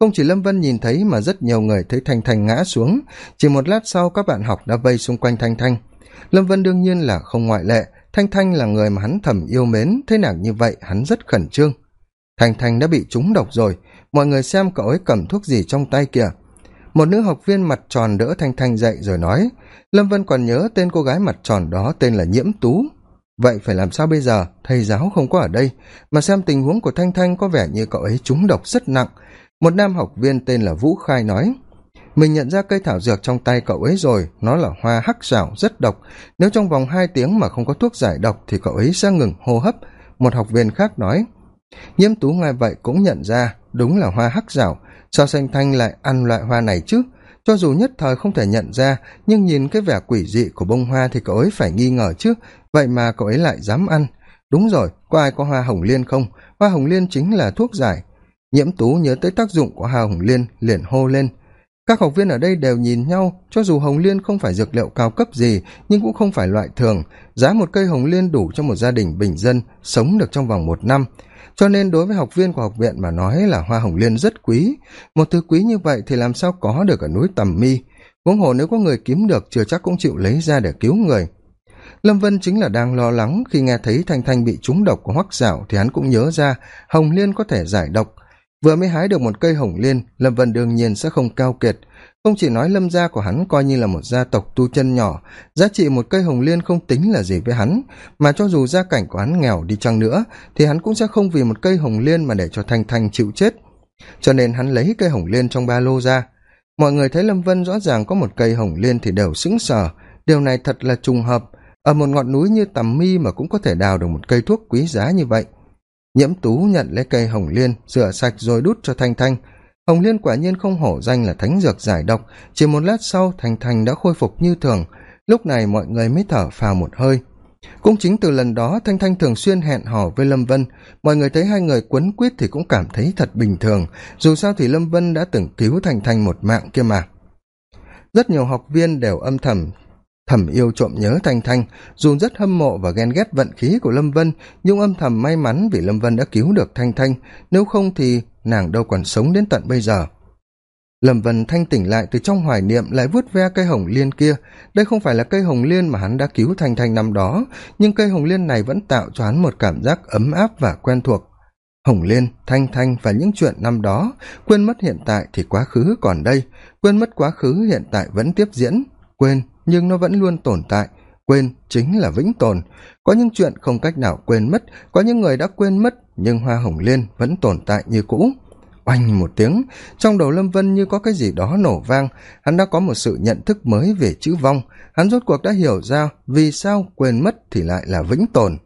Không chỉ lâm vân nhìn thấy mà rất nhiều người thấy thanh thanh ngã xuống. Chỉ một lát sau các bạn học đã vây xung quanh thanh thanh. Lâm vân đương nhiên là không ngoại lệ. Thanh thanh là người mà hắn thầm yêu mến. Thế nào như vậy, hắn rất khẩn trương. Thanh thanh đã bị trúng độc rồi. Mọi người xem cậu ấy cầm thuốc gì trong tay kìa. Một nữ học viên mặt tròn đỡ thanh thanh dậy rồi nói, lâm vân còn nhớ tên cô gái mặt tròn đó tên là nhiễm tú vậy phải làm sao bây giờ? Thầy giáo không có ở đây. Mà xem tình huống của thanh thanh có vẻ như cậu ấy trúng độc rất nặng. Một nam học viên tên là vũ khai nói, mình nhận ra cây thảo dược trong tay cậu ấy rồi. Nó là hoa hắc rảo rất độc. Nếu trong vòng hai tiếng mà không có thuốc giải độc thì cậu ấy sẽ ngừng hô hấp. Một học viên khác nói nhiễm tú nghe vậy cũng nhận ra đúng là hoa hắc rảo sao xanh thanh lại ăn loại hoa này chứ? Cho dù nhất thời không thể nhận ra, nhưng nhìn cái vẻ quỷ dị của bông hoa thì cậu ấy phải nghi ngờ chứ. Vậy mà cậu ấy lại dám ăn. Đúng rồi, có ai có hoa hồng liên không? Hoa hồng liên chính là thuốc giải. Nhiễm tú nhớ tới tác dụng của hoa hồng liên, liền hô lên. Các học viên ở đây đều nhìn nhau, cho dù hồng liên không phải dược liệu cao cấp gì, nhưng cũng không phải loại thường. Giá một cây hồng liên đủ cho một gia đình bình dân sống được trong vòng một năm cho nên đối với học viên của học viện mà nói là hoa hồng liên rất quý. Một thứ quý như vậy thì làm sao có được ở núi tầm mi? Huống hồ nếu có người kiếm được, chưa chắc cũng chịu lấy ra để cứu người. Lâm vân chính là đang lo lắng khi nghe thấy thanh thanh bị trúng độc của hoắc dạo thì hắn cũng nhớ ra, hồng liên có thể giải độc vừa mới hái được một cây hồng liên, lâm vân đương nhiên sẽ không cao kiệt. Không chỉ nói lâm gia của hắn coi như là một gia tộc tu chân nhỏ, giá trị một cây hồng liên không tính là gì với hắn. Mà cho dù gia cảnh của hắn nghèo đi chăng nữa, thì hắn cũng sẽ không vì một cây hồng liên mà để cho thanh thanh chịu chết. Cho nên hắn lấy cây hồng liên trong ba lô ra. Mọi người thấy lâm vân rõ ràng có một cây hồng liên thì đều sững sờ. Điều này thật là trùng hợp. Ở một ngọn núi như tầm mi mà cũng có thể đào được một cây thuốc quý giá như vậy nhiễm tú nhận lấy cây hồng liên, rửa sạch rồi đút cho thanh thanh. Hồng liên quả nhiên không hổ danh là thánh dược giải độc. Chỉ một lát sau, thanh thanh đã khôi phục như thường. Lúc này mọi người mới thở phào một hơi. Cũng chính từ lần đó, thanh thanh thường xuyên hẹn hò với lâm vân. Mọi người thấy hai người quấn quýt thì cũng cảm thấy thật bình thường. Dù sao thì lâm vân đã từng cứu thanh thanh một mạng kia mà. Rất nhiều học viên đều âm thầm thầm yêu trộm nhớ thanh thanh, dù rất hâm mộ và ghen ghét vận khí của lâm vân, nhưng âm thầm may mắn vì lâm vân đã cứu được thanh thanh, nếu không thì nàng đâu còn sống đến tận bây giờ. Lâm vân thanh tỉnh lại từ trong hoài niệm lại vuốt ve cây hồng liên kia. Đây không phải là cây hồng liên mà hắn đã cứu thanh thanh năm đó, nhưng cây hồng liên này vẫn tạo cho hắn một cảm giác ấm áp và quen thuộc. Hồng liên, thanh thanh và những chuyện năm đó, quên mất hiện tại thì quá khứ còn đây, quên mất quá khứ hiện tại vẫn tiếp diễn, quên nhưng nó vẫn luôn tồn tại, quên chính là vĩnh tồn. Có những chuyện không cách nào quên mất, có những người đã quên mất, nhưng hoa hồng liên vẫn tồn tại như cũ. Oanh một tiếng, trong đầu lâm vân như có cái gì đó nổ vang. Hắn đã có một sự nhận thức mới về chữ vong. Hắn rốt cuộc đã hiểu ra vì sao quên mất thì lại là vĩnh tồn.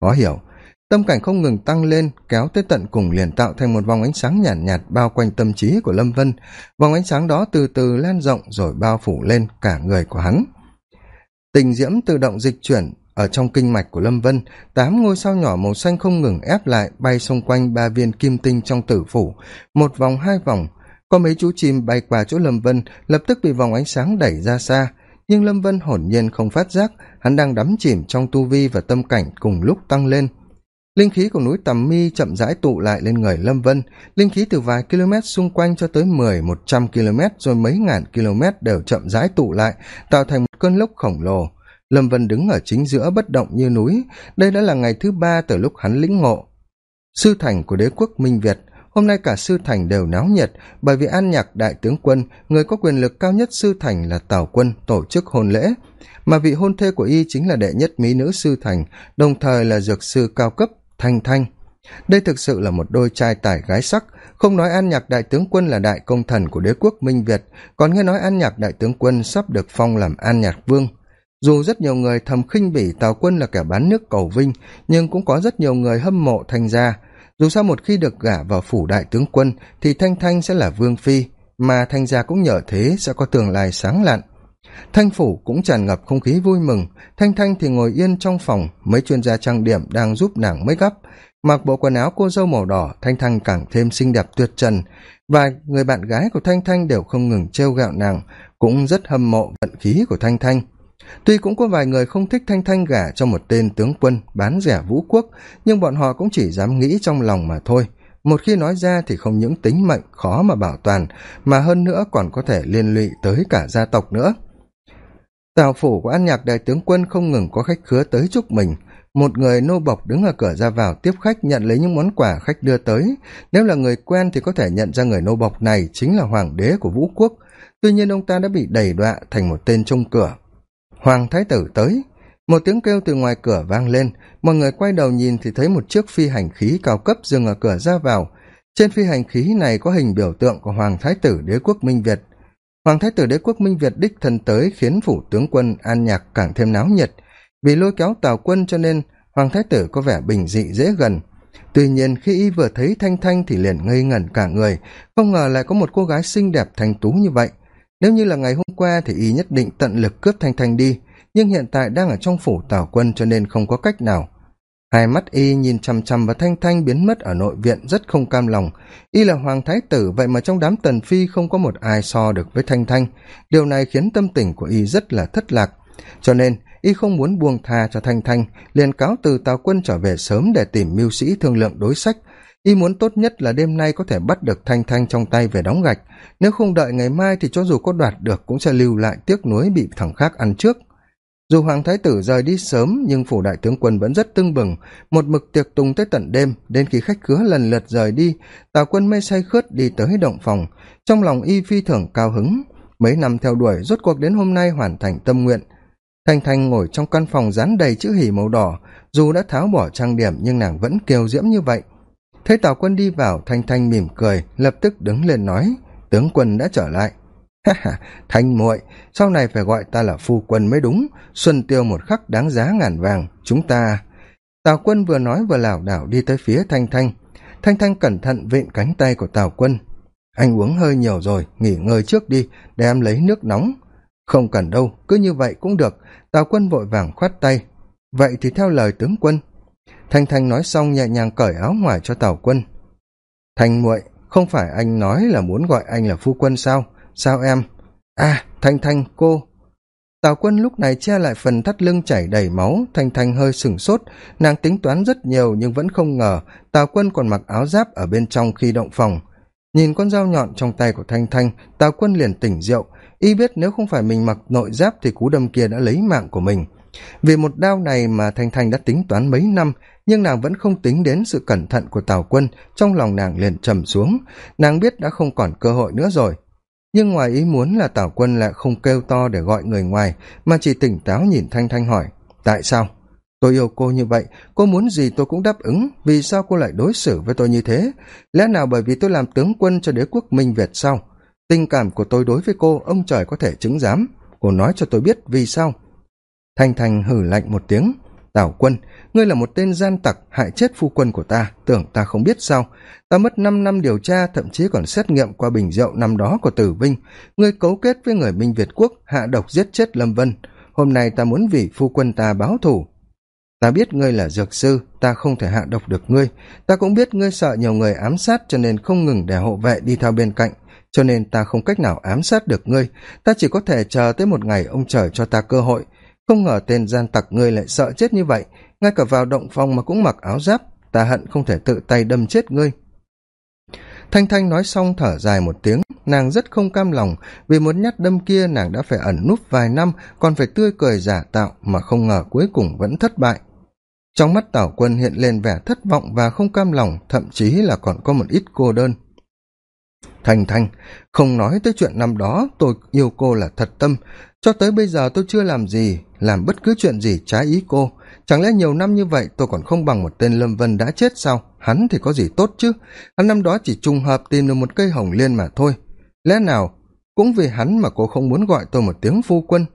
Khó hiểu tâm cảnh không ngừng tăng lên kéo tới tận cùng liền tạo thành một vòng ánh sáng nhàn nhạt, nhạt bao quanh tâm trí của lâm vân. Vòng ánh sáng đó từ từ lan rộng rồi bao phủ lên cả người của hắn. Tình diễm tự động dịch chuyển ở trong kinh mạch của lâm vân tám ngôi sao nhỏ màu xanh không ngừng ép lại bay xung quanh ba viên kim tinh trong tử phủ. Một vòng hai vòng có mấy chú chim bay qua chỗ lâm vân lập tức bị vòng ánh sáng đẩy ra xa. Nhưng lâm vân hồn nhiên không phát giác hắn đang đắm chìm trong tu vi và tâm cảnh cùng lúc tăng lên linh khí của núi tầm mi chậm rãi tụ lại lên người lâm vân. Linh khí từ vài km xung quanh cho tới mười một trăm km rồi mấy ngàn km đều chậm rãi tụ lại, tạo thành một cơn lốc khổng lồ. Lâm vân đứng ở chính giữa bất động như núi. Đây đã là ngày thứ ba từ lúc hắn lĩnh ngộ. Sư thành của đế quốc minh việt. Hôm nay cả sư thành đều náo nhiệt, bởi vì an nhạc đại tướng quân, người có quyền lực cao nhất sư thành là tào quân, tổ chức hôn lễ. Mà vị hôn thê của y chính là đệ nhất mỹ nữ sư thành, đồng thời là dược sư cao cấp thanh thanh. Đây thực sự là một đôi trai tài gái sắc. Không nói an nhạc đại tướng quân là đại công thần của đế quốc minh việt, còn nghe nói an nhạc đại tướng quân sắp được phong làm an nhạc vương. Dù rất nhiều người thầm khinh bỉ tào quân là kẻ bán nước cầu vinh, nhưng cũng có rất nhiều người hâm mộ thanh gia. Dù sao một khi được gả vào phủ đại tướng quân, thì thanh thanh sẽ là vương phi, mà thanh gia cũng nhờ thế sẽ có tương lai sáng lạn thanh phủ cũng tràn ngập không khí vui mừng. Thanh thanh thì ngồi yên trong phòng, mấy chuyên gia trang điểm đang giúp nàng make up. Mặc bộ quần áo cô dâu màu đỏ, thanh thanh càng thêm xinh đẹp tuyệt trần. Và người bạn gái của thanh thanh đều không ngừng trêu gạo nàng, cũng rất hâm mộ vận khí của thanh thanh. Tuy cũng có vài người không thích thanh thanh gả cho một tên tướng quân bán rẻ vũ quốc, nhưng bọn họ cũng chỉ dám nghĩ trong lòng mà thôi. Một khi nói ra thì không những tính mệnh khó mà bảo toàn, mà hơn nữa còn có thể liên lụy tới cả gia tộc nữa tào phủ của an nhạc đại tướng quân không ngừng có khách khứa tới chúc mình một người nô bộc đứng ở cửa ra vào tiếp khách nhận lấy những món quà khách đưa tới. Nếu là người quen thì có thể nhận ra người nô bộc này chính là hoàng đế của vũ quốc. Tuy nhiên ông ta đã bị đẩy đọa thành một tên trông cửa. Hoàng thái tử tới. Một tiếng kêu từ ngoài cửa vang lên. Mọi người quay đầu nhìn thì thấy một chiếc phi hành khí cao cấp dừng ở cửa ra vào. Trên phi hành khí này có hình biểu tượng của hoàng thái tử đế quốc minh việt hoàng thái tử đế quốc minh việt đích thân tới khiến phủ tướng quân an nhạc càng thêm náo nhiệt. Vì lôi kéo tào quân cho nên hoàng thái tử có vẻ bình dị dễ gần. Tuy nhiên khi y vừa thấy thanh thanh thì liền ngây ngẩn cả người. Không ngờ lại có một cô gái xinh đẹp thanh tú như vậy. Nếu như là ngày hôm qua thì y nhất định tận lực cướp thanh thanh đi. Nhưng hiện tại đang ở trong phủ tào quân cho nên không có cách nào hai mắt y nhìn chằm chằm vào thanh thanh biến mất ở nội viện, rất không cam lòng. Y là hoàng thái tử, vậy mà trong đám tần phi không có một ai so được với thanh thanh. Điều này khiến tâm tình của y rất là thất lạc. Cho nên, y không muốn buông tha cho thanh thanh, liền cáo từ tào quân trở về sớm để tìm mưu sĩ thương lượng đối sách. Y muốn tốt nhất là đêm nay có thể bắt được thanh thanh trong tay về đóng gạch. Nếu không đợi ngày mai thì cho dù có đoạt được cũng sẽ lưu lại tiếc nuối bị thằng khác ăn trước dù hoàng thái tử rời đi sớm, nhưng phủ đại tướng quân vẫn rất tưng bừng. Một mực tiệc tùng tới tận đêm, đến khi khách khứa lần lượt rời đi, tào quân mây say khướt đi tới động phòng. Trong lòng y phi thường cao hứng, mấy năm theo đuổi, rốt cuộc đến hôm nay hoàn thành tâm nguyện. Thanh thanh ngồi trong căn phòng dán đầy chữ hỉ màu đỏ, dù đã tháo bỏ trang điểm nhưng nàng vẫn kiều diễm như vậy. Thấy tào quân đi vào, thanh thanh mỉm cười, lập tức đứng lên nói, tướng quân đã trở lại thanh muội, sau này phải gọi ta là phu quân mới đúng. Xuân tiêu một khắc đáng giá ngàn vàng. Chúng ta, tào quân vừa nói vừa lảo đảo đi tới phía thanh thanh. Thanh thanh cẩn thận vịn cánh tay của tào quân. Anh uống hơi nhiều rồi, nghỉ ngơi trước đi để em lấy nước nóng. Không cần đâu, cứ như vậy cũng được. Tào quân vội vàng khoát tay. Vậy thì theo lời tướng quân. Thanh thanh nói xong nhẹ nhàng cởi áo ngoài cho tào quân. Thanh muội, không phải anh nói là muốn gọi anh là phu quân sao? Sao em? À thanh thanh, cô. Tào quân lúc này che lại phần thắt lưng chảy đầy máu. Thanh thanh hơi sửng sốt. Nàng tính toán rất nhiều nhưng vẫn không ngờ tào quân còn mặc áo giáp ở bên trong khi động phòng. Nhìn con dao nhọn trong tay của thanh thanh, tào quân liền tỉnh rượu. Y biết nếu không phải mình mặc nội giáp thì cú đâm kia đã lấy mạng của mình. Vì một đao này mà thanh thanh đã tính toán mấy năm, nhưng nàng vẫn không tính đến sự cẩn thận của tào quân. Trong lòng nàng liền trầm xuống. Nàng biết đã không còn cơ hội nữa rồi nhưng ngoài ý muốn là tào quân lại không kêu to để gọi người ngoài, mà chỉ tỉnh táo nhìn thanh thanh hỏi, tại sao? Tôi yêu cô như vậy, cô muốn gì tôi cũng đáp ứng, vì sao cô lại đối xử với tôi như thế? Lẽ nào bởi vì tôi làm tướng quân cho đế quốc minh việt sao? Tình cảm của tôi đối với cô, ông trời có thể chứng giám, cô nói cho tôi biết vì sao. Thanh thanh hử lạnh một tiếng tào quân. Ngươi là một tên gian tặc, hại chết phu quân của ta. Tưởng ta không biết sao? Ta mất năm năm điều tra, thậm chí còn xét nghiệm qua bình rượu năm đó của tử vinh. Ngươi cấu kết với người minh việt quốc, hạ độc giết chết lâm vân. Hôm nay ta muốn vì phu quân ta báo thù. Ta biết ngươi là dược sư, ta không thể hạ độc được ngươi. Ta cũng biết ngươi sợ nhiều người ám sát cho nên không ngừng để hộ vệ đi theo bên cạnh. Cho nên ta không cách nào ám sát được ngươi. Ta chỉ có thể chờ tới một ngày ông trời cho ta cơ hội không ngờ tên gian tặc ngươi lại sợ chết như vậy, ngay cả vào động phòng mà cũng mặc áo giáp, ta hận không thể tự tay đâm chết ngươi. Thanh thanh nói xong thở dài một tiếng, nàng rất không cam lòng, vì một nhát đâm kia nàng đã phải ẩn núp vài năm, còn phải tươi cười giả tạo mà không ngờ cuối cùng vẫn thất bại. Trong mắt tảo quân hiện lên vẻ thất vọng và không cam lòng, thậm chí là còn có một ít cô đơn thanh thanh không nói tới chuyện năm đó tôi yêu cô là thật tâm. Cho tới bây giờ tôi chưa làm gì, làm bất cứ chuyện gì trái ý cô. Chẳng lẽ nhiều năm như vậy tôi còn không bằng một tên lâm vân đã chết sao? Hắn thì có gì tốt chứ? Hắn năm đó chỉ trùng hợp tìm được một cây hồng liên mà thôi. Lẽ nào cũng vì hắn mà cô không muốn gọi tôi một tiếng phu quân?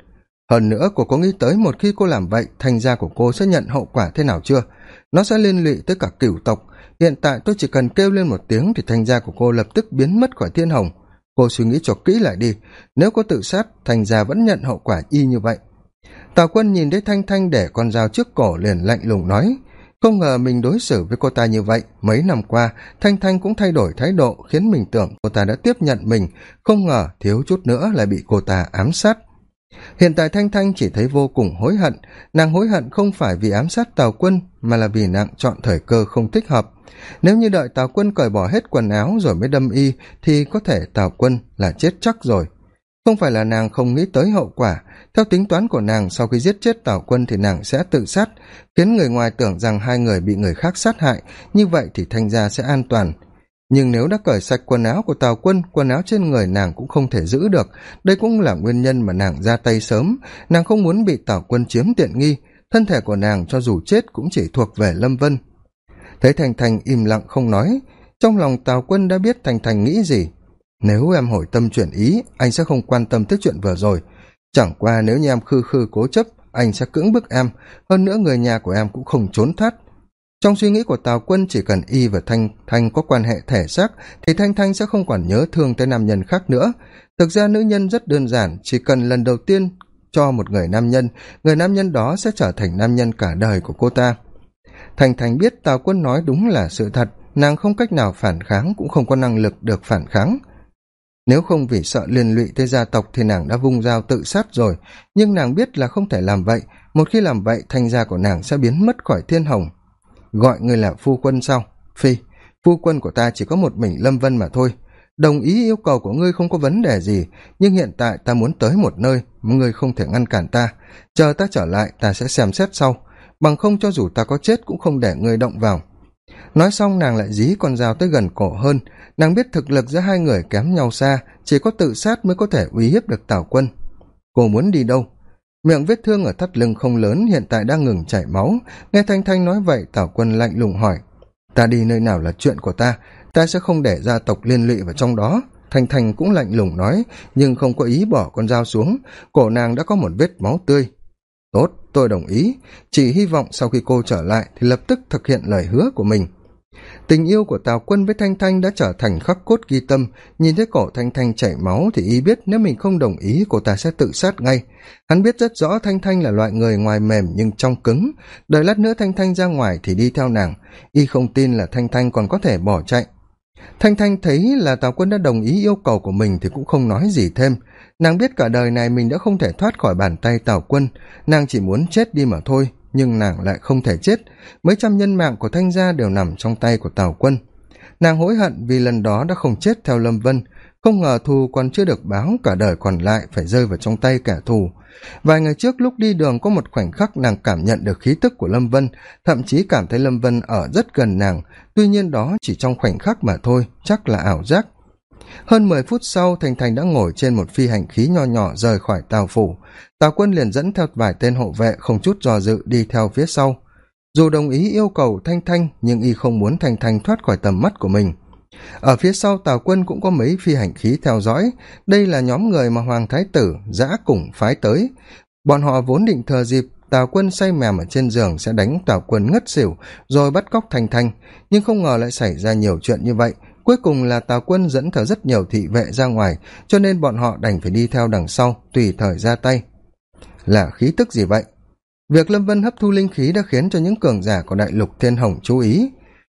Hơn nữa, cô có nghĩ tới một khi cô làm vậy, thành gia của cô sẽ nhận hậu quả thế nào chưa? Nó sẽ liên lụy tới cả cửu tộc hiện tại tôi chỉ cần kêu lên một tiếng thì thành gia của cô lập tức biến mất khỏi thiên hồng. Cô suy nghĩ cho kỹ lại đi. Nếu có tự sát, thành gia vẫn nhận hậu quả y như vậy. Tào quân nhìn thấy thanh thanh để con dao trước cổ liền lạnh lùng nói, không ngờ mình đối xử với cô ta như vậy. Mấy năm qua, thanh thanh cũng thay đổi thái độ khiến mình tưởng cô ta đã tiếp nhận mình. Không ngờ thiếu chút nữa lại bị cô ta ám sát hiện tại thanh thanh chỉ thấy vô cùng hối hận. Nàng hối hận không phải vì ám sát tào quân, mà là vì nàng chọn thời cơ không thích hợp. Nếu như đợi tào quân cởi bỏ hết quần áo rồi mới đâm y, thì có thể tào quân là chết chắc rồi. Không phải là nàng không nghĩ tới hậu quả. Theo tính toán của nàng, sau khi giết chết tào quân thì nàng sẽ tự sát, khiến người ngoài tưởng rằng hai người bị người khác sát hại. Như vậy thì thanh gia sẽ an toàn nhưng nếu đã cởi sạch quần áo của tào quân, quần áo trên người nàng cũng không thể giữ được. Đây cũng là nguyên nhân mà nàng ra tay sớm. Nàng không muốn bị tào quân chiếm tiện nghi. Thân thể của nàng cho dù chết cũng chỉ thuộc về lâm vân. Thấy thành thành im lặng không nói, trong lòng tào quân đã biết thành thành nghĩ gì. Nếu em hồi tâm chuyển ý, anh sẽ không quan tâm tới chuyện vừa rồi. Chẳng qua nếu như em khư khư cố chấp, anh sẽ cưỡng bức em. Hơn nữa người nhà của em cũng không trốn thoát trong suy nghĩ của tào quân, chỉ cần y và thanh thanh có quan hệ thể xác, thì thanh thanh sẽ không còn nhớ thương tới nam nhân khác nữa. Thực ra nữ nhân rất đơn giản, chỉ cần lần đầu tiên cho một người nam nhân, người nam nhân đó sẽ trở thành nam nhân cả đời của cô ta. Thành thành biết tào quân nói đúng là sự thật, nàng không cách nào phản kháng, cũng không có năng lực được phản kháng. Nếu không vì sợ liên lụy tới gia tộc thì nàng đã vung dao tự sát rồi, nhưng nàng biết là không thể làm vậy. Một khi làm vậy, thanh gia của nàng sẽ biến mất khỏi thiên hồng gọi người là phu quân sau. Phi, phu quân của ta chỉ có một mình lâm vân mà thôi. Đồng ý yêu cầu của ngươi không có vấn đề gì, nhưng hiện tại ta muốn tới một nơi mà ngươi không thể ngăn cản ta. Chờ ta trở lại, ta sẽ xem xét sau. Bằng không cho dù ta có chết cũng không để ngươi động vào. Nói xong, nàng lại dí con dao tới gần cổ hơn. Nàng biết thực lực giữa hai người kém nhau xa, chỉ có tự sát mới có thể uy hiếp được tào quân. Cô muốn đi đâu? Miệng vết thương ở thắt lưng không lớn, hiện tại đang ngừng chảy máu. Nghe thanh thanh nói vậy tào quân lạnh lùng hỏi, ta đi nơi nào là chuyện của ta? Ta sẽ không để gia tộc liên lụy vào trong đó. Thanh thanh cũng lạnh lùng nói, nhưng không có ý bỏ con dao xuống. Cổ nàng đã có một vết máu tươi. Tốt, tôi đồng ý. Chỉ hy vọng sau khi cô trở lại thì lập tức thực hiện lời hứa của mình tình yêu của tào quân với thanh thanh đã trở thành khắc cốt ghi tâm. Nhìn thấy cổ thanh thanh chảy máu thì y biết nếu mình không đồng ý, cô ta sẽ tự sát ngay. Hắn biết rất rõ thanh thanh là loại người ngoài mềm nhưng trong cứng. Đợi lát nữa thanh thanh ra ngoài thì đi theo nàng. Y không tin là thanh thanh còn có thể bỏ chạy. Thanh thanh thấy là tào quân đã đồng ý yêu cầu của mình thì cũng không nói gì thêm. Nàng biết cả đời này mình đã không thể thoát khỏi bàn tay tào quân. Nàng chỉ muốn chết đi mà thôi nhưng nàng lại không thể chết. Mấy trăm nhân mạng của thanh gia đều nằm trong tay của tào quân. Nàng hối hận vì lần đó đã không chết theo lâm vân. Không ngờ thù còn chưa được báo, cả đời còn lại phải rơi vào trong tay kẻ thù. Vài ngày trước lúc đi đường có một khoảnh khắc nàng cảm nhận được khí tức của lâm vân, thậm chí cảm thấy lâm vân ở rất gần nàng. Tuy nhiên đó chỉ trong khoảnh khắc mà thôi, chắc là ảo giác hơn mười phút sau, thành thành đã ngồi trên một phi hành khí nho nhỏ rời khỏi tàu phủ. Tào quân liền dẫn theo vài tên hộ vệ không chút dò dự đi theo phía sau. Dù đồng ý yêu cầu thanh thanh, nhưng y không muốn thanh thanh thoát khỏi tầm mắt của mình. Ở phía sau tào quân cũng có mấy phi hành khí theo dõi. Đây là nhóm người mà hoàng thái tử, giã cùng phái tới. Bọn họ vốn định thờ dịp tào quân say mèm ở trên giường sẽ đánh tào quân ngất xỉu, rồi bắt cóc thanh thanh nhưng không ngờ lại xảy ra nhiều chuyện như vậy cuối cùng là tào quân dẫn theo rất nhiều thị vệ ra ngoài, cho nên bọn họ đành phải đi theo đằng sau, tùy thời ra tay. Là khí tức gì vậy? Việc lâm vân hấp thu linh khí đã khiến cho những cường giả của đại lục thiên hồng chú ý.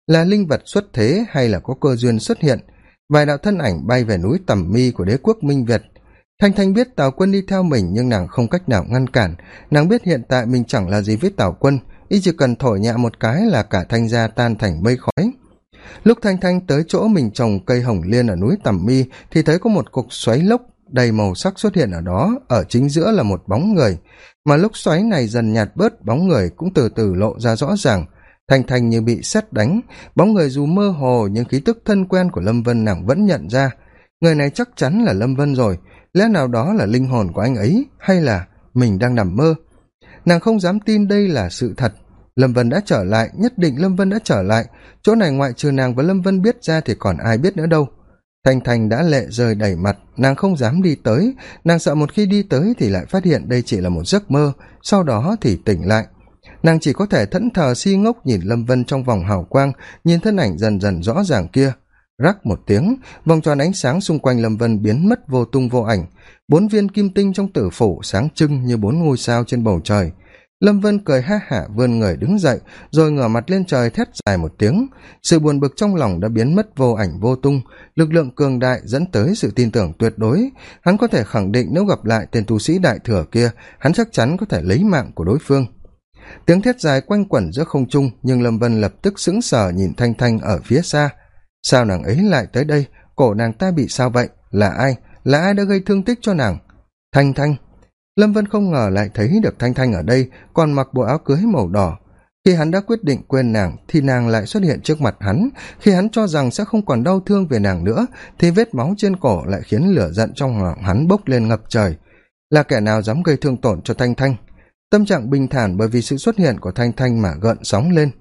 Là linh vật xuất thế hay là có cơ duyên xuất hiện? Vài đạo thân ảnh bay về núi tầm mi của đế quốc minh việt. Thanh thanh biết tào quân đi theo mình nhưng nàng không cách nào ngăn cản. Nàng biết hiện tại mình chẳng là gì với tào quân, y chỉ cần thổi nhẹ một cái là cả thanh gia tan thành mây khói lúc thanh thanh tới chỗ mình trồng cây hồng liên ở núi tầm mi thì thấy có một cục xoáy lốc đầy màu sắc xuất hiện ở đó, ở chính giữa là một bóng người. Mà lúc xoáy này dần nhạt bớt, bóng người cũng từ từ lộ ra rõ ràng. Thanh thanh như bị sét đánh, bóng người dù mơ hồ nhưng khí tức thân quen của lâm vân nàng vẫn nhận ra. Người này chắc chắn là lâm vân rồi, lẽ nào đó là linh hồn của anh ấy hay là mình đang nằm mơ? Nàng không dám tin đây là sự thật lâm vân đã trở lại, nhất định lâm vân đã trở lại. Chỗ này ngoại trừ nàng và lâm vân biết ra thì còn ai biết nữa đâu. Thanh thanh đã lệ rơi đẩy mặt, nàng không dám đi tới. Nàng sợ một khi đi tới thì lại phát hiện đây chỉ là một giấc mơ, sau đó thì tỉnh lại. Nàng chỉ có thể thẫn thờ si ngốc nhìn lâm vân trong vòng hào quang, nhìn thân ảnh dần dần rõ ràng kia. Rắc một tiếng, vòng tròn ánh sáng xung quanh lâm vân biến mất vô tung vô ảnh. Bốn viên kim tinh trong tử phủ sáng trưng như bốn ngôi sao trên bầu trời lâm vân cười ha hả, vươn người đứng dậy, rồi ngửa mặt lên trời thét dài một tiếng. Sự buồn bực trong lòng đã biến mất vô ảnh vô tung. Lực lượng cường đại dẫn tới sự tin tưởng tuyệt đối. Hắn có thể khẳng định nếu gặp lại tên tu sĩ đại thừa kia, hắn chắc chắn có thể lấy mạng của đối phương. Tiếng thét dài quanh quẩn giữa không trung, nhưng lâm vân lập tức sững sờ nhìn thanh thanh ở phía xa. Sao nàng ấy lại tới đây? Cổ nàng ta bị sao vậy? Là ai? Là ai đã gây thương tích cho nàng? Thanh thanh lâm vân không ngờ lại thấy được thanh thanh ở đây, còn mặc bộ áo cưới màu đỏ. Khi hắn đã quyết định quên nàng, thì nàng lại xuất hiện trước mặt hắn. Khi hắn cho rằng sẽ không còn đau thương về nàng nữa, thì vết máu trên cổ lại khiến lửa giận trong lòng hắn bốc lên ngập trời. Là kẻ nào dám gây thương tổn cho thanh thanh? Tâm trạng bình thản bởi vì sự xuất hiện của thanh thanh mà gợn sóng lên.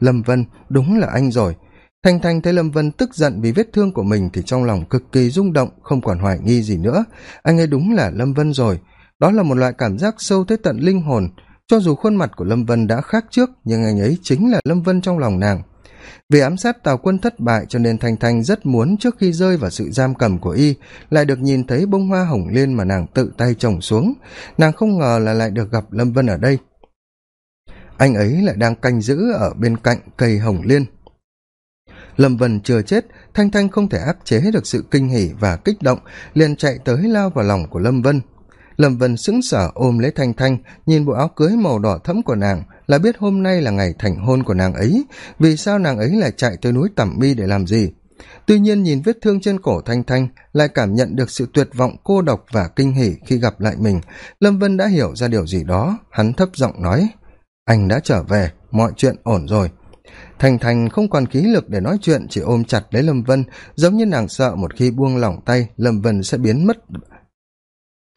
Lâm vân, đúng là anh rồi. Thanh thanh thấy lâm vân tức giận vì vết thương của mình thì trong lòng cực kỳ rung động, không còn hoài nghi gì nữa. Anh ấy đúng là lâm vân rồi đó là một loại cảm giác sâu tới tận linh hồn. Cho dù khuôn mặt của lâm vân đã khác trước, nhưng anh ấy chính là lâm vân trong lòng nàng. Vì ám sát tào quân thất bại cho nên thanh thanh rất muốn trước khi rơi vào sự giam cầm của y, lại được nhìn thấy bông hoa hồng liên mà nàng tự tay trồng xuống. Nàng không ngờ là lại được gặp lâm vân ở đây. Anh ấy lại đang canh giữ ở bên cạnh cây hồng liên. Lâm vân chưa chết, thanh thanh không thể áp chế được sự kinh hỉ và kích động, liền chạy tới lao vào lòng của lâm vân lâm vân sững sờ ôm lấy thanh thanh, nhìn bộ áo cưới màu đỏ thẫm của nàng, là biết hôm nay là ngày thành hôn của nàng ấy. Vì sao nàng ấy lại chạy tới núi tẩm mi để làm gì? Tuy nhiên nhìn vết thương trên cổ thanh thanh, lại cảm nhận được sự tuyệt vọng, cô độc và kinh hỉ khi gặp lại mình. Lâm vân đã hiểu ra điều gì đó, hắn thấp giọng nói, anh đã trở về, mọi chuyện ổn rồi. Thành thành không còn khí lực để nói chuyện, chỉ ôm chặt lấy lâm vân. Giống như nàng sợ một khi buông lỏng tay, lâm vân sẽ biến mất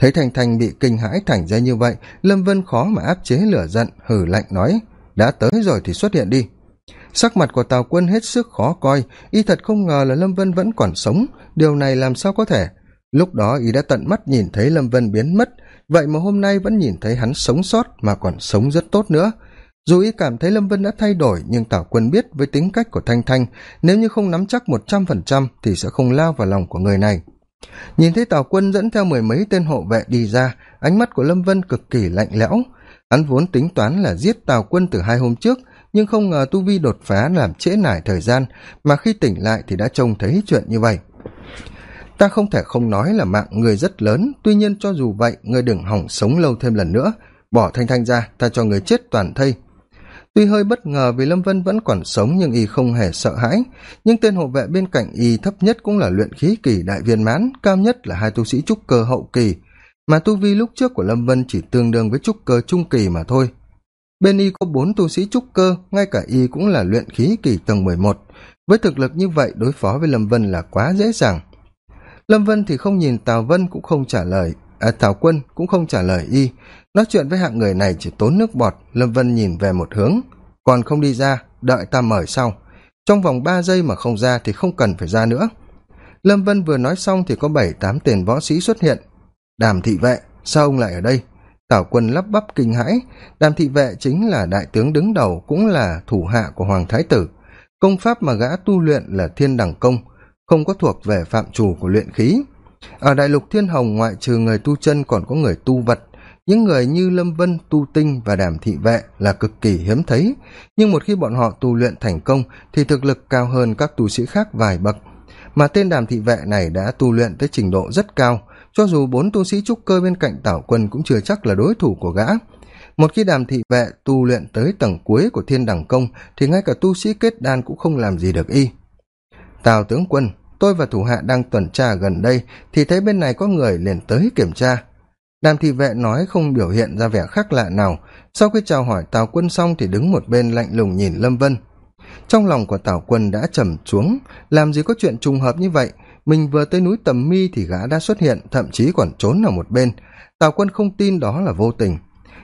thấy thành thành bị kinh hãi thành ra như vậy, lâm vân khó mà áp chế lửa giận hử lạnh nói, đã tới rồi thì xuất hiện đi. Sắc mặt của tào quân hết sức khó coi, y thật không ngờ là lâm vân vẫn còn sống, điều này làm sao có thể? Lúc đó y đã tận mắt nhìn thấy lâm vân biến mất, vậy mà hôm nay vẫn nhìn thấy hắn sống sót mà còn sống rất tốt nữa. Dù y cảm thấy lâm vân đã thay đổi, nhưng tào quân biết với tính cách của thanh thanh, nếu như không nắm chắc một trăm phần trăm thì sẽ không lao vào lòng của người này nhìn thấy tào quân dẫn theo mười mấy tên hộ vệ đi ra, ánh mắt của lâm vân cực kỳ lạnh lẽo. Hắn vốn tính toán là giết tào quân từ hai hôm trước, nhưng không ngờ tu vi đột phá làm trễ nải thời gian, mà khi tỉnh lại thì đã trông thấy chuyện như vậy. Ta không thể không nói là mạng người rất lớn, tuy nhiên cho dù vậy, người đừng hỏng sống lâu thêm lần nữa. Bỏ thanh thanh ra, ta cho người chết toàn thây tuy hơi bất ngờ vì lâm vân vẫn còn sống nhưng y không hề sợ hãi. Nhưng tên hộ vệ bên cạnh y thấp nhất cũng là luyện khí kỳ đại viên mãn, cao nhất là hai tu sĩ trúc cơ hậu kỳ. Mà tu vi lúc trước của lâm vân chỉ tương đương với trúc cơ trung kỳ mà thôi. Bên y có bốn tu sĩ trúc cơ, ngay cả y cũng là luyện khí kỳ tầng mười một. Với thực lực như vậy đối phó với lâm vân là quá dễ dàng. Lâm vân thì không nhìn tào vân cũng không trả lời à tào quân cũng không trả lời y. Nói chuyện với hạng người này chỉ tốn nước bọt, lâm vân nhìn về một hướng. Còn không đi ra, đợi ta mời sau. Trong vòng ba giây mà không ra thì không cần phải ra nữa. Lâm vân vừa nói xong thì có bảy, tám tiền võ sĩ xuất hiện. Đàm thị vệ, sao ông lại ở đây? Tào quân lắp bắp kinh hãi. Đàm thị vệ chính là đại tướng đứng đầu, cũng là thủ hạ của hoàng thái tử. Công pháp mà gã tu luyện là thiên đẳng công, không có thuộc về phạm trù của luyện khí ở đại lục thiên hồng, ngoại trừ người tu chân còn có người tu vật. Những người như lâm vân, tu tinh và đàm thị vệ là cực kỳ hiếm thấy. Nhưng một khi bọn họ tu luyện thành công, thì thực lực cao hơn các tu sĩ khác vài bậc. Mà tên đàm thị vệ này đã tu luyện tới trình độ rất cao. Cho dù bốn tu sĩ trúc cơ bên cạnh tảo quân cũng chưa chắc là đối thủ của gã. Một khi đàm thị vệ tu luyện tới tầng cuối của thiên đẳng công, thì ngay cả tu sĩ kết đan cũng không làm gì được y. Tào tướng quân tôi và thủ hạ đang tuần tra gần đây, thì thấy bên này có người liền tới kiểm tra. Đàm thị vệ nói không biểu hiện ra vẻ khác lạ nào. Sau khi chào hỏi tào quân xong thì đứng một bên lạnh lùng nhìn lâm vân. Trong lòng của tào quân đã trầm xuống, làm gì có chuyện trùng hợp như vậy. Mình vừa tới núi tầm mi thì gã đã xuất hiện, thậm chí còn trốn ở một bên. Tào quân không tin đó là vô tình.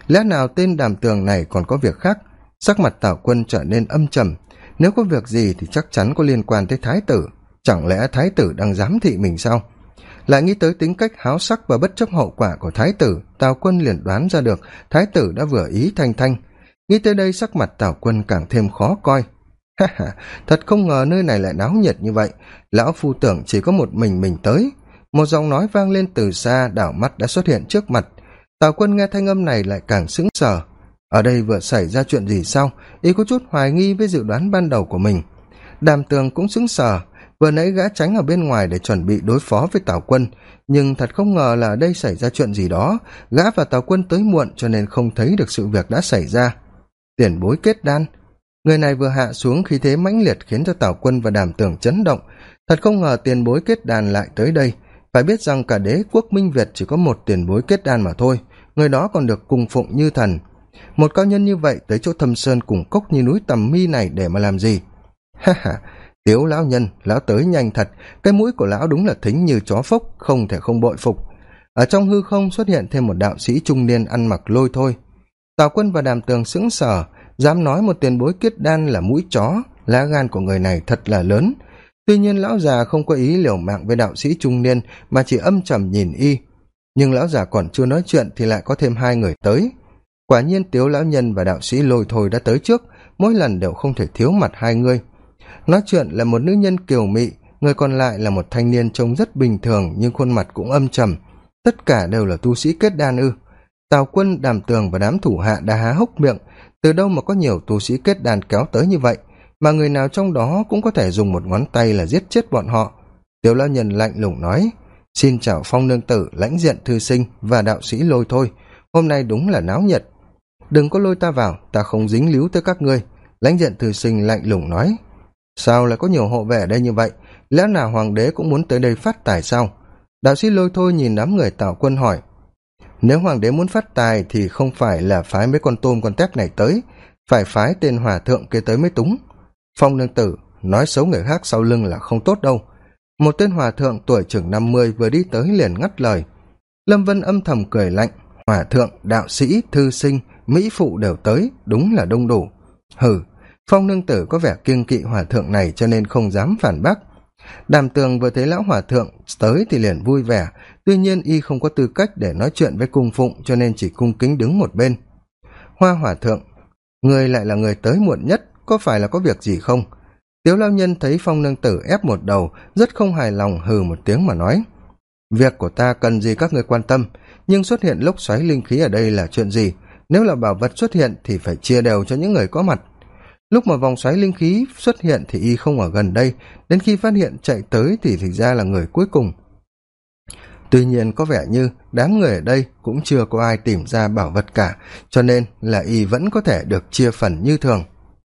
Lẽ nào tên đàm tường này còn có việc khác? Sắc mặt tào quân trở nên âm trầm. Nếu có việc gì thì chắc chắn có liên quan tới thái tử chẳng lẽ thái tử đang giám thị mình sao? Lại nghĩ tới tính cách háo sắc và bất chấp hậu quả của thái tử, tào quân liền đoán ra được thái tử đã vừa ý thanh thanh. Nghĩ tới đây sắc mặt tào quân càng thêm khó coi. Ha ha, thật không ngờ nơi này lại náo nhiệt như vậy. Lão phu tưởng chỉ có một mình mình tới. Một giọng nói vang lên từ xa, đảo mắt đã xuất hiện trước mặt. Tào quân nghe thanh âm này lại càng sững sờ. Ở đây vừa xảy ra chuyện gì sao? Y có chút hoài nghi với dự đoán ban đầu của mình. Đàm tường cũng sững sờ vừa nãy gã tránh ở bên ngoài để chuẩn bị đối phó với tào quân, nhưng thật không ngờ là ở đây xảy ra chuyện gì đó. Gã và tào quân tới muộn cho nên không thấy được sự việc đã xảy ra. Tiền bối kết đan. Người này vừa hạ xuống khi thế mãnh liệt khiến cho tào quân và đàm Tưởng chấn động. Thật không ngờ tiền bối kết đan lại tới đây. Phải biết rằng cả đế quốc minh việt chỉ có một tiền bối kết đan mà thôi. Người đó còn được cung phụng như thần. Một cao nhân như vậy tới chỗ thâm sơn cùng cốc như núi tầm mi này để mà làm gì? Ha ha tiếu lão nhân, lão tới nhanh thật. Cái mũi của lão đúng là thính như chó phốc, không thể không bội phục. Ở trong hư không xuất hiện thêm một đạo sĩ trung niên ăn mặc lôi thôi. Tào quân và đàm tường sững sờ, dám nói một tiền bối kết đan là mũi chó, lá gan của người này thật là lớn. Tuy nhiên lão già không có ý liều mạng với đạo sĩ trung niên, mà chỉ âm trầm nhìn y. Nhưng lão già còn chưa nói chuyện thì lại có thêm hai người tới. Quả nhiên tiếu lão nhân và đạo sĩ lôi thôi đã tới trước, mỗi lần đều không thể thiếu mặt hai người nói chuyện là một nữ nhân kiều mị, người còn lại là một thanh niên trông rất bình thường nhưng khuôn mặt cũng âm trầm. Tất cả đều là tu sĩ kết đan ư. Tào quân, đàm tường và đám thủ hạ đã há hốc miệng. Từ đâu mà có nhiều tu sĩ kết đan kéo tới như vậy? Mà người nào trong đó cũng có thể dùng một ngón tay là giết chết bọn họ? Tiểu lao nhân lạnh lùng nói, xin chào phong nương tử, lãnh diện thư sinh và đạo sĩ lôi thôi. Hôm nay đúng là náo nhiệt. Đừng có lôi ta vào, ta không dính líu tới các ngươi. Lãnh diện thư sinh lạnh lùng nói sao lại có nhiều hộ vệ ở đây như vậy? Lẽ nào hoàng đế cũng muốn tới đây phát tài sao? Đạo sĩ lôi thôi nhìn đám người tạo quân hỏi. Nếu hoàng đế muốn phát tài thì không phải là phái mấy con tôm con tép này tới, phải phái tên hòa thượng kia tới mới túng phong nương tử, nói xấu người khác sau lưng là không tốt đâu. Một tên hòa thượng tuổi chừng năm mươi vừa đi tới liền ngắt lời. Lâm vân âm thầm cười lạnh. Hòa thượng, đạo sĩ, thư sinh, mỹ phụ đều tới, đúng là đông đủ. Hừ phong nương tử có vẻ kiêng kỵ hòa thượng này cho nên không dám phản bác. Đàm tường vừa thấy lão hòa thượng tới thì liền vui vẻ, tuy nhiên y không có tư cách để nói chuyện với cung phụng cho nên chỉ cung kính đứng một bên. Hoa hòa thượng, người lại là người tới muộn nhất, có phải là có việc gì không? Tiếu lao nhân thấy phong nương tử ép một đầu, rất không hài lòng hừ một tiếng mà nói. Việc của ta cần gì các người quan tâm, nhưng xuất hiện lốc xoáy linh khí ở đây là chuyện gì? Nếu là bảo vật xuất hiện thì phải chia đều cho những người có mặt lúc mà vòng xoáy linh khí xuất hiện thì y không ở gần đây, đến khi phát hiện chạy tới thì thực ra là người cuối cùng. Tuy nhiên có vẻ như đám người ở đây cũng chưa có ai tìm ra bảo vật cả, cho nên là y vẫn có thể được chia phần như thường.